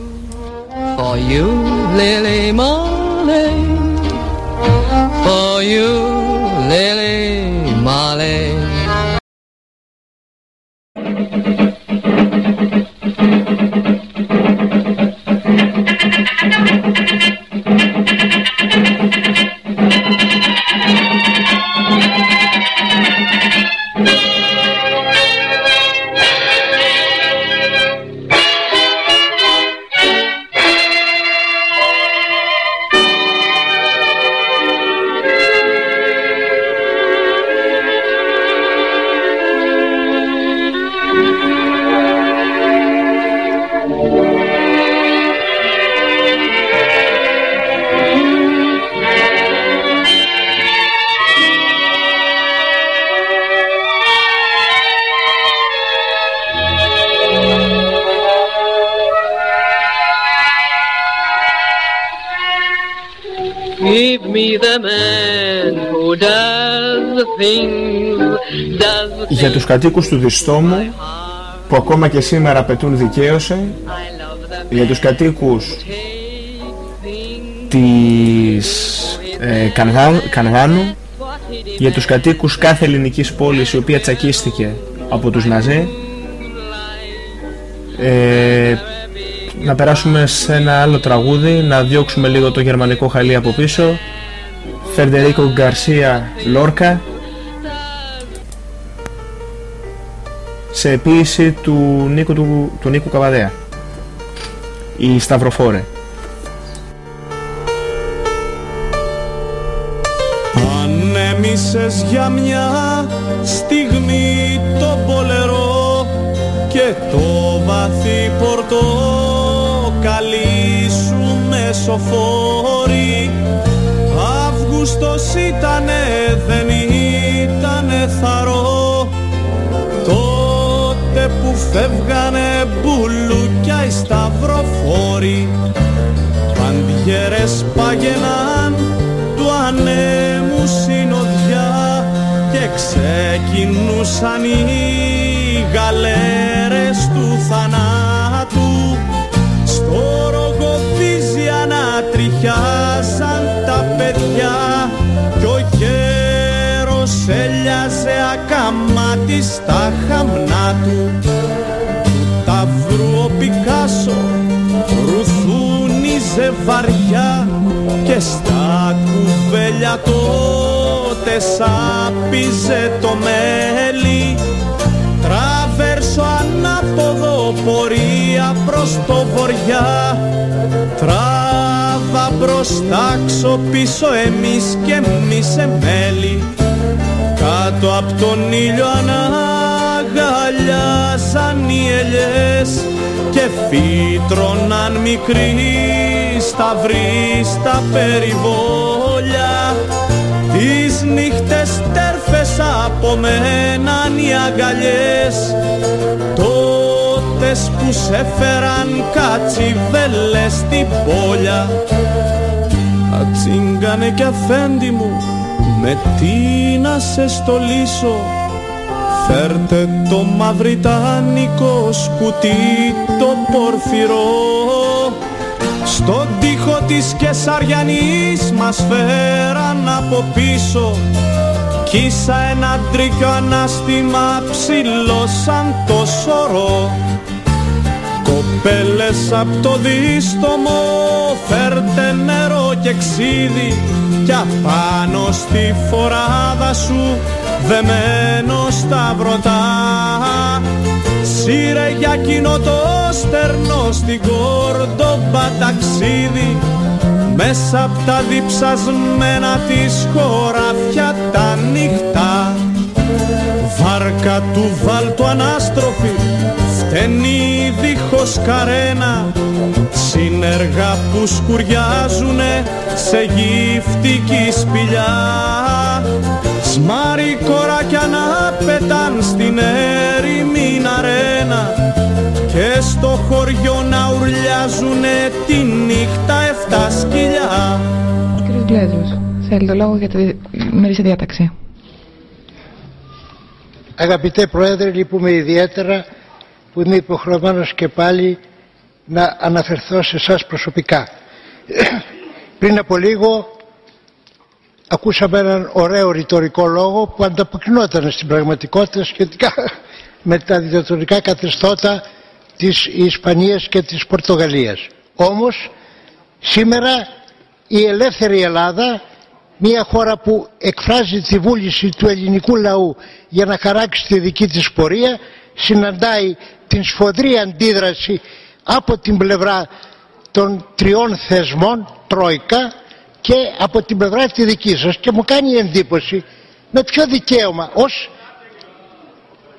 Does the Για τους κατοίκους του Διστόμου που ακόμα και σήμερα απαιτούν δικαίωση για τους κατοίκους της ε, Κανγά- Κανγάνου για τους κατοίκους κάθε ελληνικής πόλης η οποία τσακίστηκε από τους Ναζί. Ε, να περάσουμε σε ένα άλλο τραγούδι να διώξουμε λίγο το γερμανικό χαλί από πίσω. Φερντερίκο Γκαρσία Λόρκα σε επίηση του Νίκου, του, του Νίκου Καβαδέα. Η Σταυροφόρε. Ανέμισες για μια στιγμή το πολερό και το βαθύ πορτοκαλί σου μεσοφόρη Αύγουστος ήτανε δεν ήτανε θαρό φεύγανε μπουλούκια οι σταυροφόροι. Παντιέρες πάγαιναν του ανέμου συνοδιά και ξεκινούσαν οι γαλέρες του θανάτου. Στο ρογοβίζια να στα χαμνά του. Του ταύρου ο Πικάσο ρουθούνιζε βαριά και στα κουβέλια τότε σάπιζε το μέλι. Τραβέρσο ανάποδο πορεία προς το βοριά. Τράβα μπροστά ξω πίσω εμείς και εμείς εμέλη Κάτω από τον ήλιο αναγκαλιάζαν οι ελιές και φύτρωναν μικροί σταυροί στα περιβόλια. Τις νύχτες τέρφες απομέναν οι αγκαλιές τότες που σε φέραν κατσιβέλες στην πόλια. Ατσίγκανε κι αφέντη μου με τι να σε στολίσω; Φέρτε το μαυριτάνικο σκουτί το πορφυρό Στον τοίχο της Κεσαριανής μας φέραν από πίσω. Κύσα ένα τρίκιο ανάστημα ψηλό σαν το σωρό Κοπέλες απ' το δίστομο φέρτε νερό και ξύδι κι απάνω στη φοράδα σου δεμένο στα βρωτά Σύρε για κοινό το στερνό στην κόρντομπα ταξίδι μέσα απ' τα διψασμένα της χωράφια τα νύχτα. Βάρκα του βάλτου ανάστροφη φταίνει δίχως καρένα Συνεργά που σκουριάζουνε σε γυφτική σπηλιά Σμάρι κοράκια να πετάν στην έρημη αρένα Και στο χωριό να ουρλιάζουνε τη νύχτα εφτά σκυλιά Κύριος Γκλέζος, θέλει το λόγο για τη μερίσια διάταξη. Αγαπητέ Πρόεδρε, λυπούμε ιδιαίτερα που είμαι υποχρεωμένος και πάλι να αναφερθώ σε εσάς προσωπικά. Πριν από λίγο ακούσαμε έναν ωραίο ρητορικό λόγο που ανταποκρινόταν στην πραγματικότητα σχετικά με τα διδατορικά καθεστώτα της Ισπανίας και της Πορτογαλίας. Όμως σήμερα η ελεύθερη Ελλάδα μια χώρα που εκφράζει τη βούληση του ελληνικού λαού για να χαράξει τη δική της πορεία συναντάει την σφοδρή αντίδραση από την πλευρά των τριών θεσμών, τρόικα και από την πλευρά τη δική σας. Και μου κάνει εντύπωση με ποιο δικαίωμα ως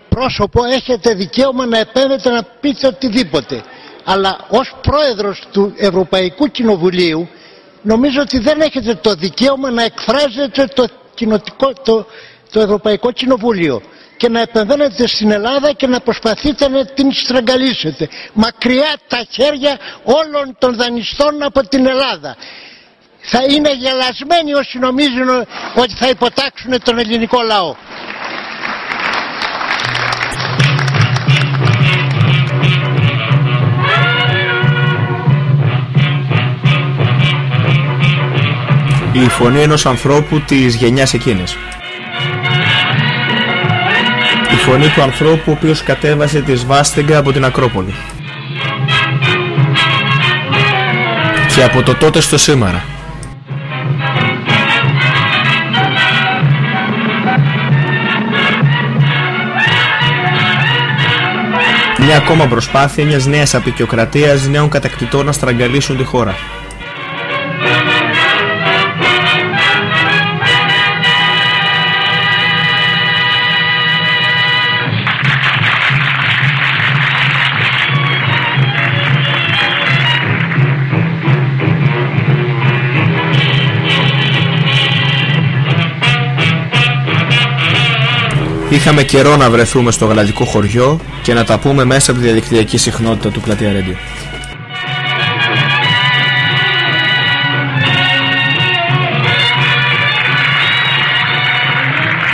πρόσωπο έχετε δικαίωμα να επέμβετε να πείτε οτιδήποτε. Αλλά ως πρόεδρος του Ευρωπαϊκού Κοινοβουλίου νομίζω ότι δεν έχετε το δικαίωμα να εκφράζετε το, κοινοτικό, το, το Ευρωπαϊκό Κοινοβούλιο και να επεμβαίνετε στην Ελλάδα και να προσπαθείτε να την στραγγαλίσετε. Μακριά τα χέρια όλων των δανειστών από την Ελλάδα. θα είναι γελασμένοι όσοι νομίζουν ότι θα υποτάξουν τον ελληνικό λαό. Η φωνή ενός ανθρώπου της γενιάς εκείνης. Η φωνή του ανθρώπου ο οποίος κατέβασε τη σβάστιγκα από την Ακρόπολη. Και από το τότε στο σήμερα. Μια ακόμα προσπάθεια μιας νέας απεικιοκρατίας νέων κατακτητών να στραγγαλίσουν τη χώρα. Είχαμε καιρό να βρεθούμε στο γαλατικό χωριό και να τα πούμε μέσα από τη διαδικτυακή συχνότητα του Πλατεία Radio.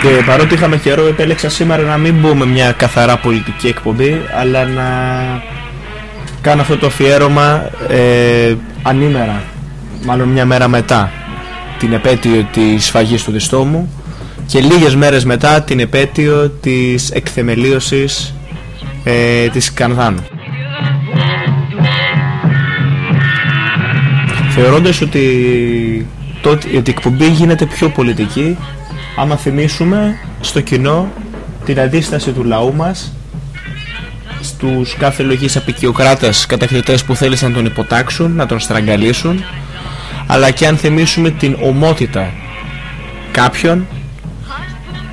Και παρότι είχαμε καιρό επέλεξα σήμερα να μην μπούμε μια καθαρά πολιτική εκπομπή αλλά να κάνω αυτό το αφιέρωμα ε, ανήμερα, μάλλον μια μέρα μετά την επέτειο της σφαγής του διστόμου και λίγες μέρες μετά την επέτειο της εκθεμελίωσης ε, της Κανδάνου. Θεωρώντας ότι, το, ότι η εκπομπή γίνεται πιο πολιτική άμα θυμίσουμε στο κοινό την αντίσταση του λαού μας στους κάθε λογής απεικιοκράτες κατακτητές που θέλησαν να τον υποτάξουν, να τον στραγγαλίσουν αλλά και αν θυμίσουμε την ομότητα κάποιων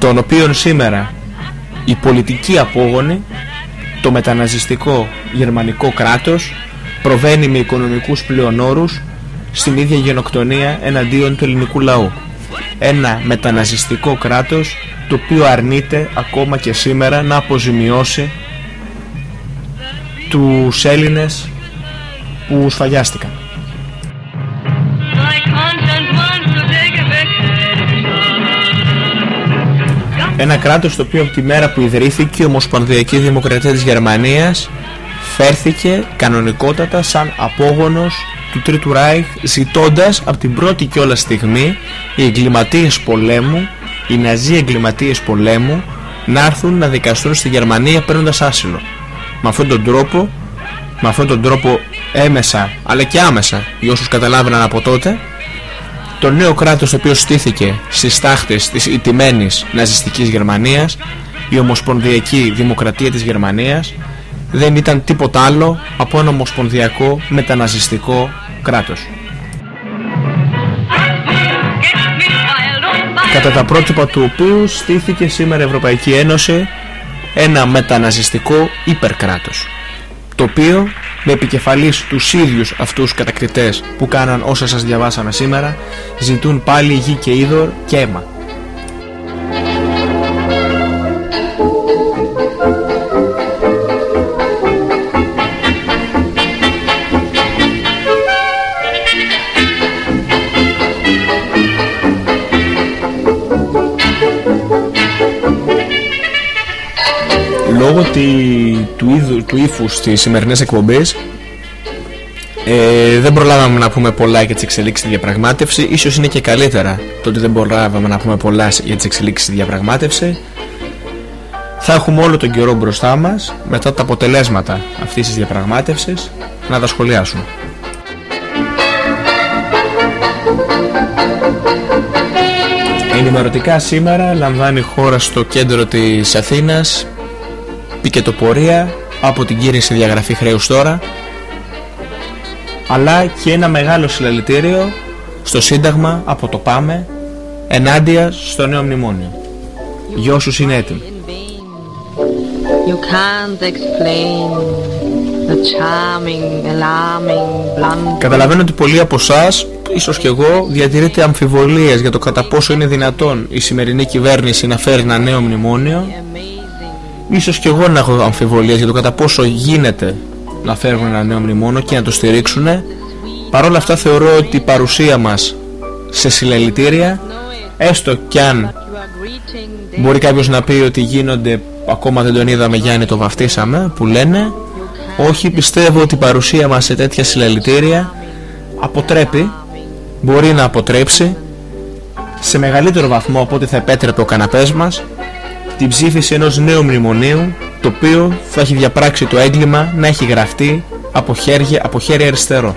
των οποίων σήμερα η πολιτική απόγονη, το μεταναζιστικό γερμανικό κράτος προβαίνει με οικονομικούς πλεονόρους στην ίδια γενοκτονία εναντίον του ελληνικού λαού. Ένα μεταναζιστικό κράτος το οποίο αρνείται ακόμα και σήμερα να αποζημιώσει τους Έλληνες που σφαγιάστηκαν. Ένα κράτος το οποίο από τη μέρα που ιδρύθηκε η Ομοσπονδιακή Δημοκρατία της Γερμανίας φέρθηκε κανονικότατα σαν απόγονος του Τρίτου Ράιχ ζητώντας από την πρώτη κιόλας στιγμή οι εγκληματίες πολέμου, οι ναζί εγκληματίες πολέμου να έρθουν να δικαστούν στη Γερμανία παίρνοντας άσυλο. Με αυτόν τον τρόπο, με αυτόν τον τρόπο έμεσα αλλά και άμεσα για όσους καταλάβαιναν από τότε το νέο κράτος το οποίο στήθηκε στις τάχτες της ιτημένης ναζιστικής Γερμανίας η Ομοσπονδιακή Δημοκρατία της Γερμανίας δεν ήταν τίποτα άλλο από ένα ομοσπονδιακό μεταναζιστικό κράτος. Κατά τα πρότυπα του οποίου στήθηκε σήμερα η Ευρωπαϊκή Ένωση ένα μεταναζιστικό υπερκράτος το οποίο με επικεφαλής τους ίδιους αυτούς κατακτητές που κάναν όσα σας διαβάσαμε σήμερα ζητούν πάλι γη και είδωρ και αίμα. Λόγω τη, του, είδου, του ύφους της σημερινής εκπομπής ε, δεν προλάβαμε να πούμε πολλά για τις εξελίξεις στη διαπραγμάτευση. Ίσως είναι και καλύτερα το ότι δεν προλάβαμε να πούμε πολλά για τις εξελίξεις στη διαπραγμάτευση. Θα έχουμε όλο τον καιρό μπροστά μας μετά τα αποτελέσματα αυτής της διαπραγμάτευσης να τα σχολιάσουμε. Ενημερωτικά σήμερα λαμβάνει χώρα στο κέντρο της Αθήνας πικετοπορία από την κήρυξη διαγραφή χρέους τώρα αλλά και ένα μεγάλο συλλαλητήριο στο Σύνταγμα από το ΠΑΜΕ ενάντια στο νέο μνημόνιο. Για όσους είναι έτοιμοι Καταλαβαίνω ότι πολλοί από εσάς, ίσως και εγώ, διατηρείτε αμφιβολίες για το κατά πόσο είναι δυνατόν η σημερινή κυβέρνηση να φέρει ένα νέο μνημόνιο Ίσως και εγώ να έχω αμφιβολίες για το κατά πόσο γίνεται να φέρουν ένα νέο μνημόνο και να το στηρίξουν. Παρ' όλα αυτά θεωρώ ότι η παρουσία μας σε συλλαλητήρια έστω κι αν μπορεί κάποιος να πει ότι γίνονται ακόμα δεν τον είδαμε Γιάννη το βαφτίσαμε που λένε όχι πιστεύω ότι η παρουσία μας σε τέτοια συλλαλητήρια αποτρέπει μπορεί να αποτρέψει σε μεγαλύτερο βαθμό από ό,τι θα επέτρεπε ο καναπές μας την ψήφιση ενός νέου μνημονίου το οποίο θα έχει διαπράξει το έγκλημα να έχει γραφτεί από χέρι, από χέρι αριστερό.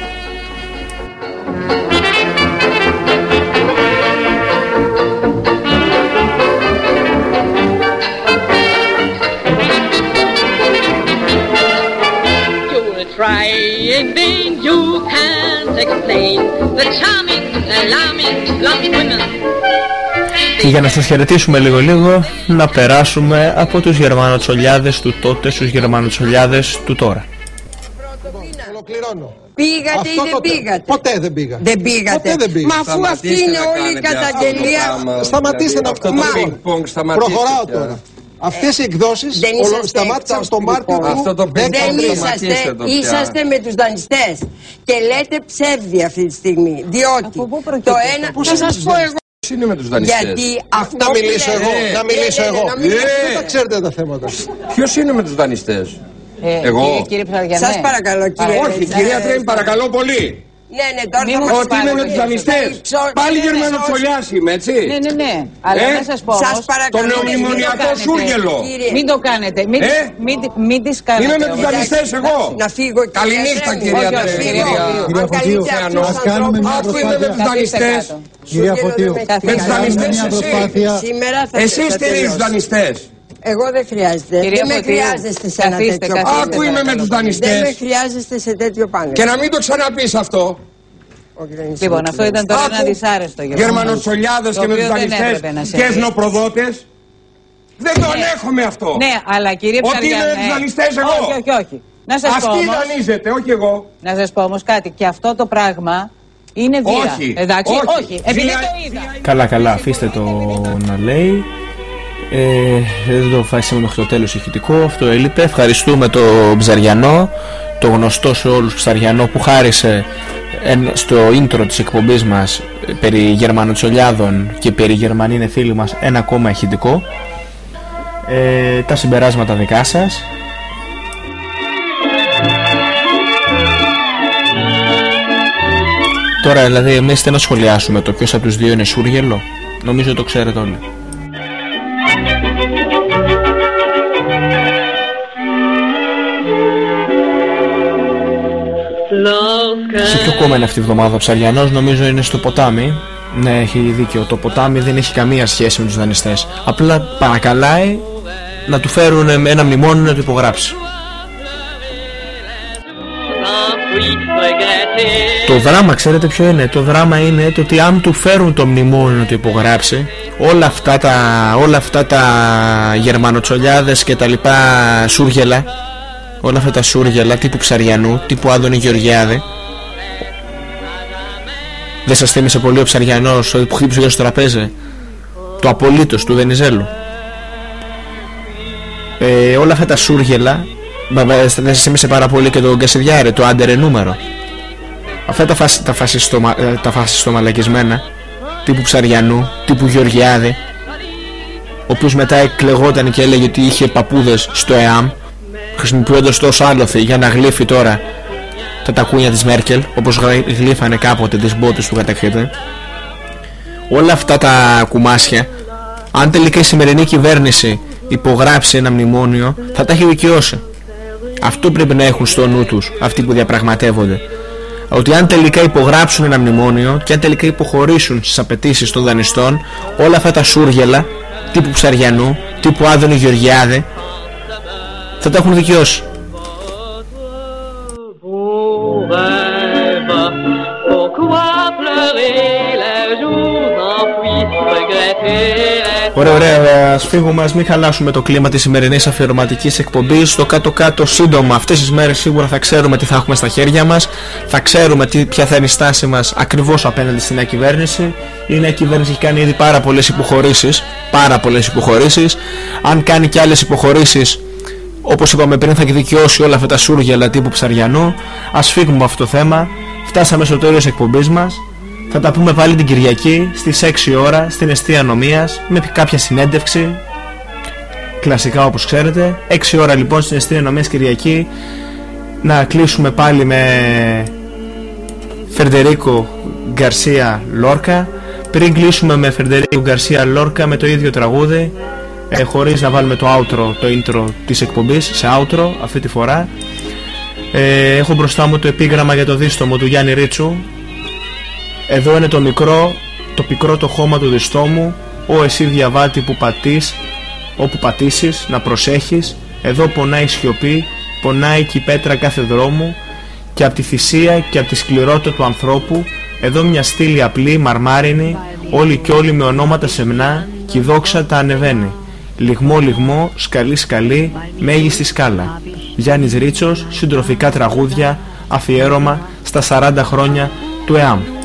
Και για να σας χαιρετήσουμε λίγο λίγο να περάσουμε από τους Γερμανοτσολιάδες του τότε στους Γερμανοτσολιάδες του τώρα. Ολοκληρώνω. Πήγατε Αυτό ή δεν το- πήγατε; Ποτέ δεν πήγα. Δεν πήγατε. Ποτέ δεν πήγα. Μα αφού αυτή είναι όλη η καταγγελία. Σταματήστε να αυτό το Μα- πινκ-πονγκ Προχωράω τώρα. Αυτές οι εκδόσεις Δεν ολο- είσαστε σταμάτησαν εκτός στο του Μάρτιο πινκ-πονγκ. του Αυτό το Δεν 13. είσαστε, είσαστε με τους δανειστές και λέτε ψεύδι αυτή τη στιγμή. Διότι το ένα, Πού θα είναι σας τους πω δανειστές; εγώ. Είναι με τους δανειστές; Γιατί αυτό Να που μιλήσω λέτε- εγώ, Ε, να μιλήσω ναι, ναι, εγώ. να μιλήσω. Δεν τα ξέρετε τα θέματα. Ποιος είναι με τους δανειστές; Εγώ. κύριε, κύριε Ψαριανέ. Σας παρακαλώ κύριε. Όχι, ε, κυρία ε, Τρέμι, παρακαλώ πολύ. Ναι, ναι, τώρα Μη θα μου μας ότι είμαι με τους δανειστές. Πάλι γερμανοτσολιάς είμαι, έτσι. Ναι, ναι, ναι. Αλλά Ε, να σας πω σας όμως, παρακαλώ, Το μην το νεομνημονιακό κάνετε. σούργελο. Κύριε. Μην το κάνετε. Μην, Ε; μην, μην τις κάνετε. Είμαι με τους όμως. δανειστές εγώ. Να φύγω κυρία Καληνύχτα Τρέμι. κυρία Όχι, όχι, Τρέμι. φύγω. Κυρία Αν καλείτε Φωτίου, αυτούς τους ας κάνουμε μια ανθρώπους, Αφού είμαι με τους καθίστε δανειστές. κάτω. Κυρία Σούγγελο Φωτίου, δεν με με τους καθίστε. δανειστές Σήμερα εσύ. Σήμερα θα Εσύ θα στηρίζεις τελειώσω. τους δανειστές. Εγώ δεν χρειάζεται. Κυρία δεν με Φωτίου, χρειάζεστε σε ένα καθίστε, τέτοιο καθίστε, πάνελ. Άκου είμαι με τους δανειστές. Δεν με χρειάζεστε σε τέτοιο πάνελ. Και να μην το ξαναπείς αυτό. Όχι, δεν είναι Λοιπόν, αυτό ήταν τώρα Άκου, ένα δυσάρεστο για Γερμανοτσολιάδες το και με οποίο τους δεν δανειστές έπρεπε να και συμβεί. εθνοπροδότες. Δεν το ανέχομαι αυτό. Ναι, αλλά κύριε Ότι Ψαριανέ. είμαι με τους δανειστές εγώ. Όχι, όχι, όχι. Να σας πω Αυτή όμως, δανείζεται, όχι εγώ. να σας πω όμως κάτι. Και αυτό το πράγμα είναι βία. Όχι, Εντάξει, όχι. όχι. Επειδή Βία- το είδα. Καλά καλά αφήστε το να λέει ε, Δεν το φάσαμε μέχρι το τέλος ηχητικό Αυτό έλειπε. Ευχαριστούμε το Ψαριανό Το γνωστό σε όλους Ψαριανό που χάρισε εν- στο intro της εκπομπής μας ε, περί Γερμανοτσολιάδων και περί Γερμανοί είναι φίλοι μας ένα ακόμα ηχητικό. Ε, τα συμπεράσματα δικά σας. Τώρα δηλαδή εμείς δεν να σχολιάσουμε το ποιος από τους δύο είναι σούργελο; Νομίζω το ξέρετε όλοι Σε ποιο κόμμα είναι αυτή η εβδομάδα ο Ψαριανός νομίζω είναι στο ποτάμι. Ναι έχει δίκιο. Το ποτάμι δεν έχει καμία σχέση με τους δανειστές. Απλά παρακαλάει να του φέρουν ένα μνημόνιο να το υπογράψει. Το δράμα ξέρετε ποιο είναι; Το δράμα είναι το ότι αν του φέρουν το μνημόνιο να το υπογράψει Όλα αυτά τα, όλα αυτά τα γερμανοτσολιάδες και τα λοιπά σούργελα Όλα αυτά τα σούργελα τύπου Ψαριανού, τύπου Άδωνη Γεωργιάδη Δεν σας θύμισε πολύ ο Ψαριανός που χτύπησε για στο τραπέζι; Το απολύτως του Βενιζέλου. Ε, Όλα αυτά τα σούργελα μα- μα- Δεν σας θύμισε πάρα πολύ και το Γκασιδιάρη, το άντερε νούμερο. Αυτά τα, φασ, τα, φασιστομα, ε, τα φασιστομαλακισμένα τύπου Ψαριανού, τύπου Γεωργιάδη ο οποίος μετά εκλεγόταν και έλεγε ότι είχε παππούδες στο ΕΑΜ χρησιμοποιώντας το ως άλοθη για να γλύφει τώρα τα τακούνια της Μέρκελ όπως γλύ- γλύφανε κάποτε τις μπότες του κατακρίτη όλα αυτά τα κουμάσια αν τελικά η σημερινή κυβέρνηση υπογράψει ένα μνημόνιο θα τα έχει δικαιώσει. Αυτό πρέπει να έχουν στο νου τους αυτοί που διαπραγματεύονται. Ότι αν τελικά υπογράψουν ένα μνημόνιο και αν τελικά υποχωρήσουν στις απαιτήσεις των δανειστών όλα αυτά τα σούργελα τύπου Ψαριανού, τύπου Άδωνη Γεωργιάδη θα τα έχουν δικαιώσει. Pourquoi pleurer les jours enfuis, regretter Ωραία, ωραία, ας φύγουμε, ας μην χαλάσουμε το κλίμα της σημερινής αφιερωματικής εκπομπής. Στο κάτω-κάτω σύντομα αυτές τις μέρες σίγουρα θα ξέρουμε τι θα έχουμε στα χέρια μας. Θα ξέρουμε τι, ποια θα είναι η στάση μας ακριβώς απέναντι στη νέα κυβέρνηση. Η νέα κυβέρνηση έχει κάνει ήδη πάρα πολλές υποχωρήσεις Πάρα πολλές υποχωρήσεις. Αν κάνει και άλλες υποχωρήσεις όπως είπαμε πριν θα δικαιώσει όλα αυτά τα σούργελα τύπου ψαριανού. Ας φύγουμε από αυτό το θέμα. Φτάσαμε στο τέλος της εκπομπής μας. Θα Θα τα πούμε πάλι την Κυριακή στις 6 ώρα στην Εστία Νομίας με κάποια συνέντευξη. Κλασικά όπως ξέρετε. 6 ώρα λοιπόν στην Εστία Νομίας Κυριακή. Να κλείσουμε πάλι με Φερντερίκο Γκαρσία Λόρκα. Πριν κλείσουμε με Φερντερίκο Γκαρσία Λόρκα με το ίδιο τραγούδι ε, χωρίς να βάλουμε το outro, το intro της εκπομπής σε outro αυτή τη φορά ε, έχω μπροστά μου το επίγραμμα για το δίστομο του Γιάννη Ρίτσου. Εδώ είναι το μικρό, το πικρό το χώμα του διστόμου ο εσύ διαβάτη που πατείς όπου πατήσεις να προσέχεις. Εδώ πονάει σιωπή πονάει και η πέτρα κάθε δρόμου και από τη θυσία και από τη σκληρότητα του ανθρώπου. Εδώ μια στήλη απλή, μαρμάρινη όλοι και όλοι με ονόματα σεμνά και η δόξα τα ανεβαίνει λιγμό λιγμό, σκαλί σκαλί, μέγιστη σκάλα. Γιάννης Ρίτσος, συντροφικά τραγούδια, αφιέρωμα στα 40 χρόνια του ΕΑΜ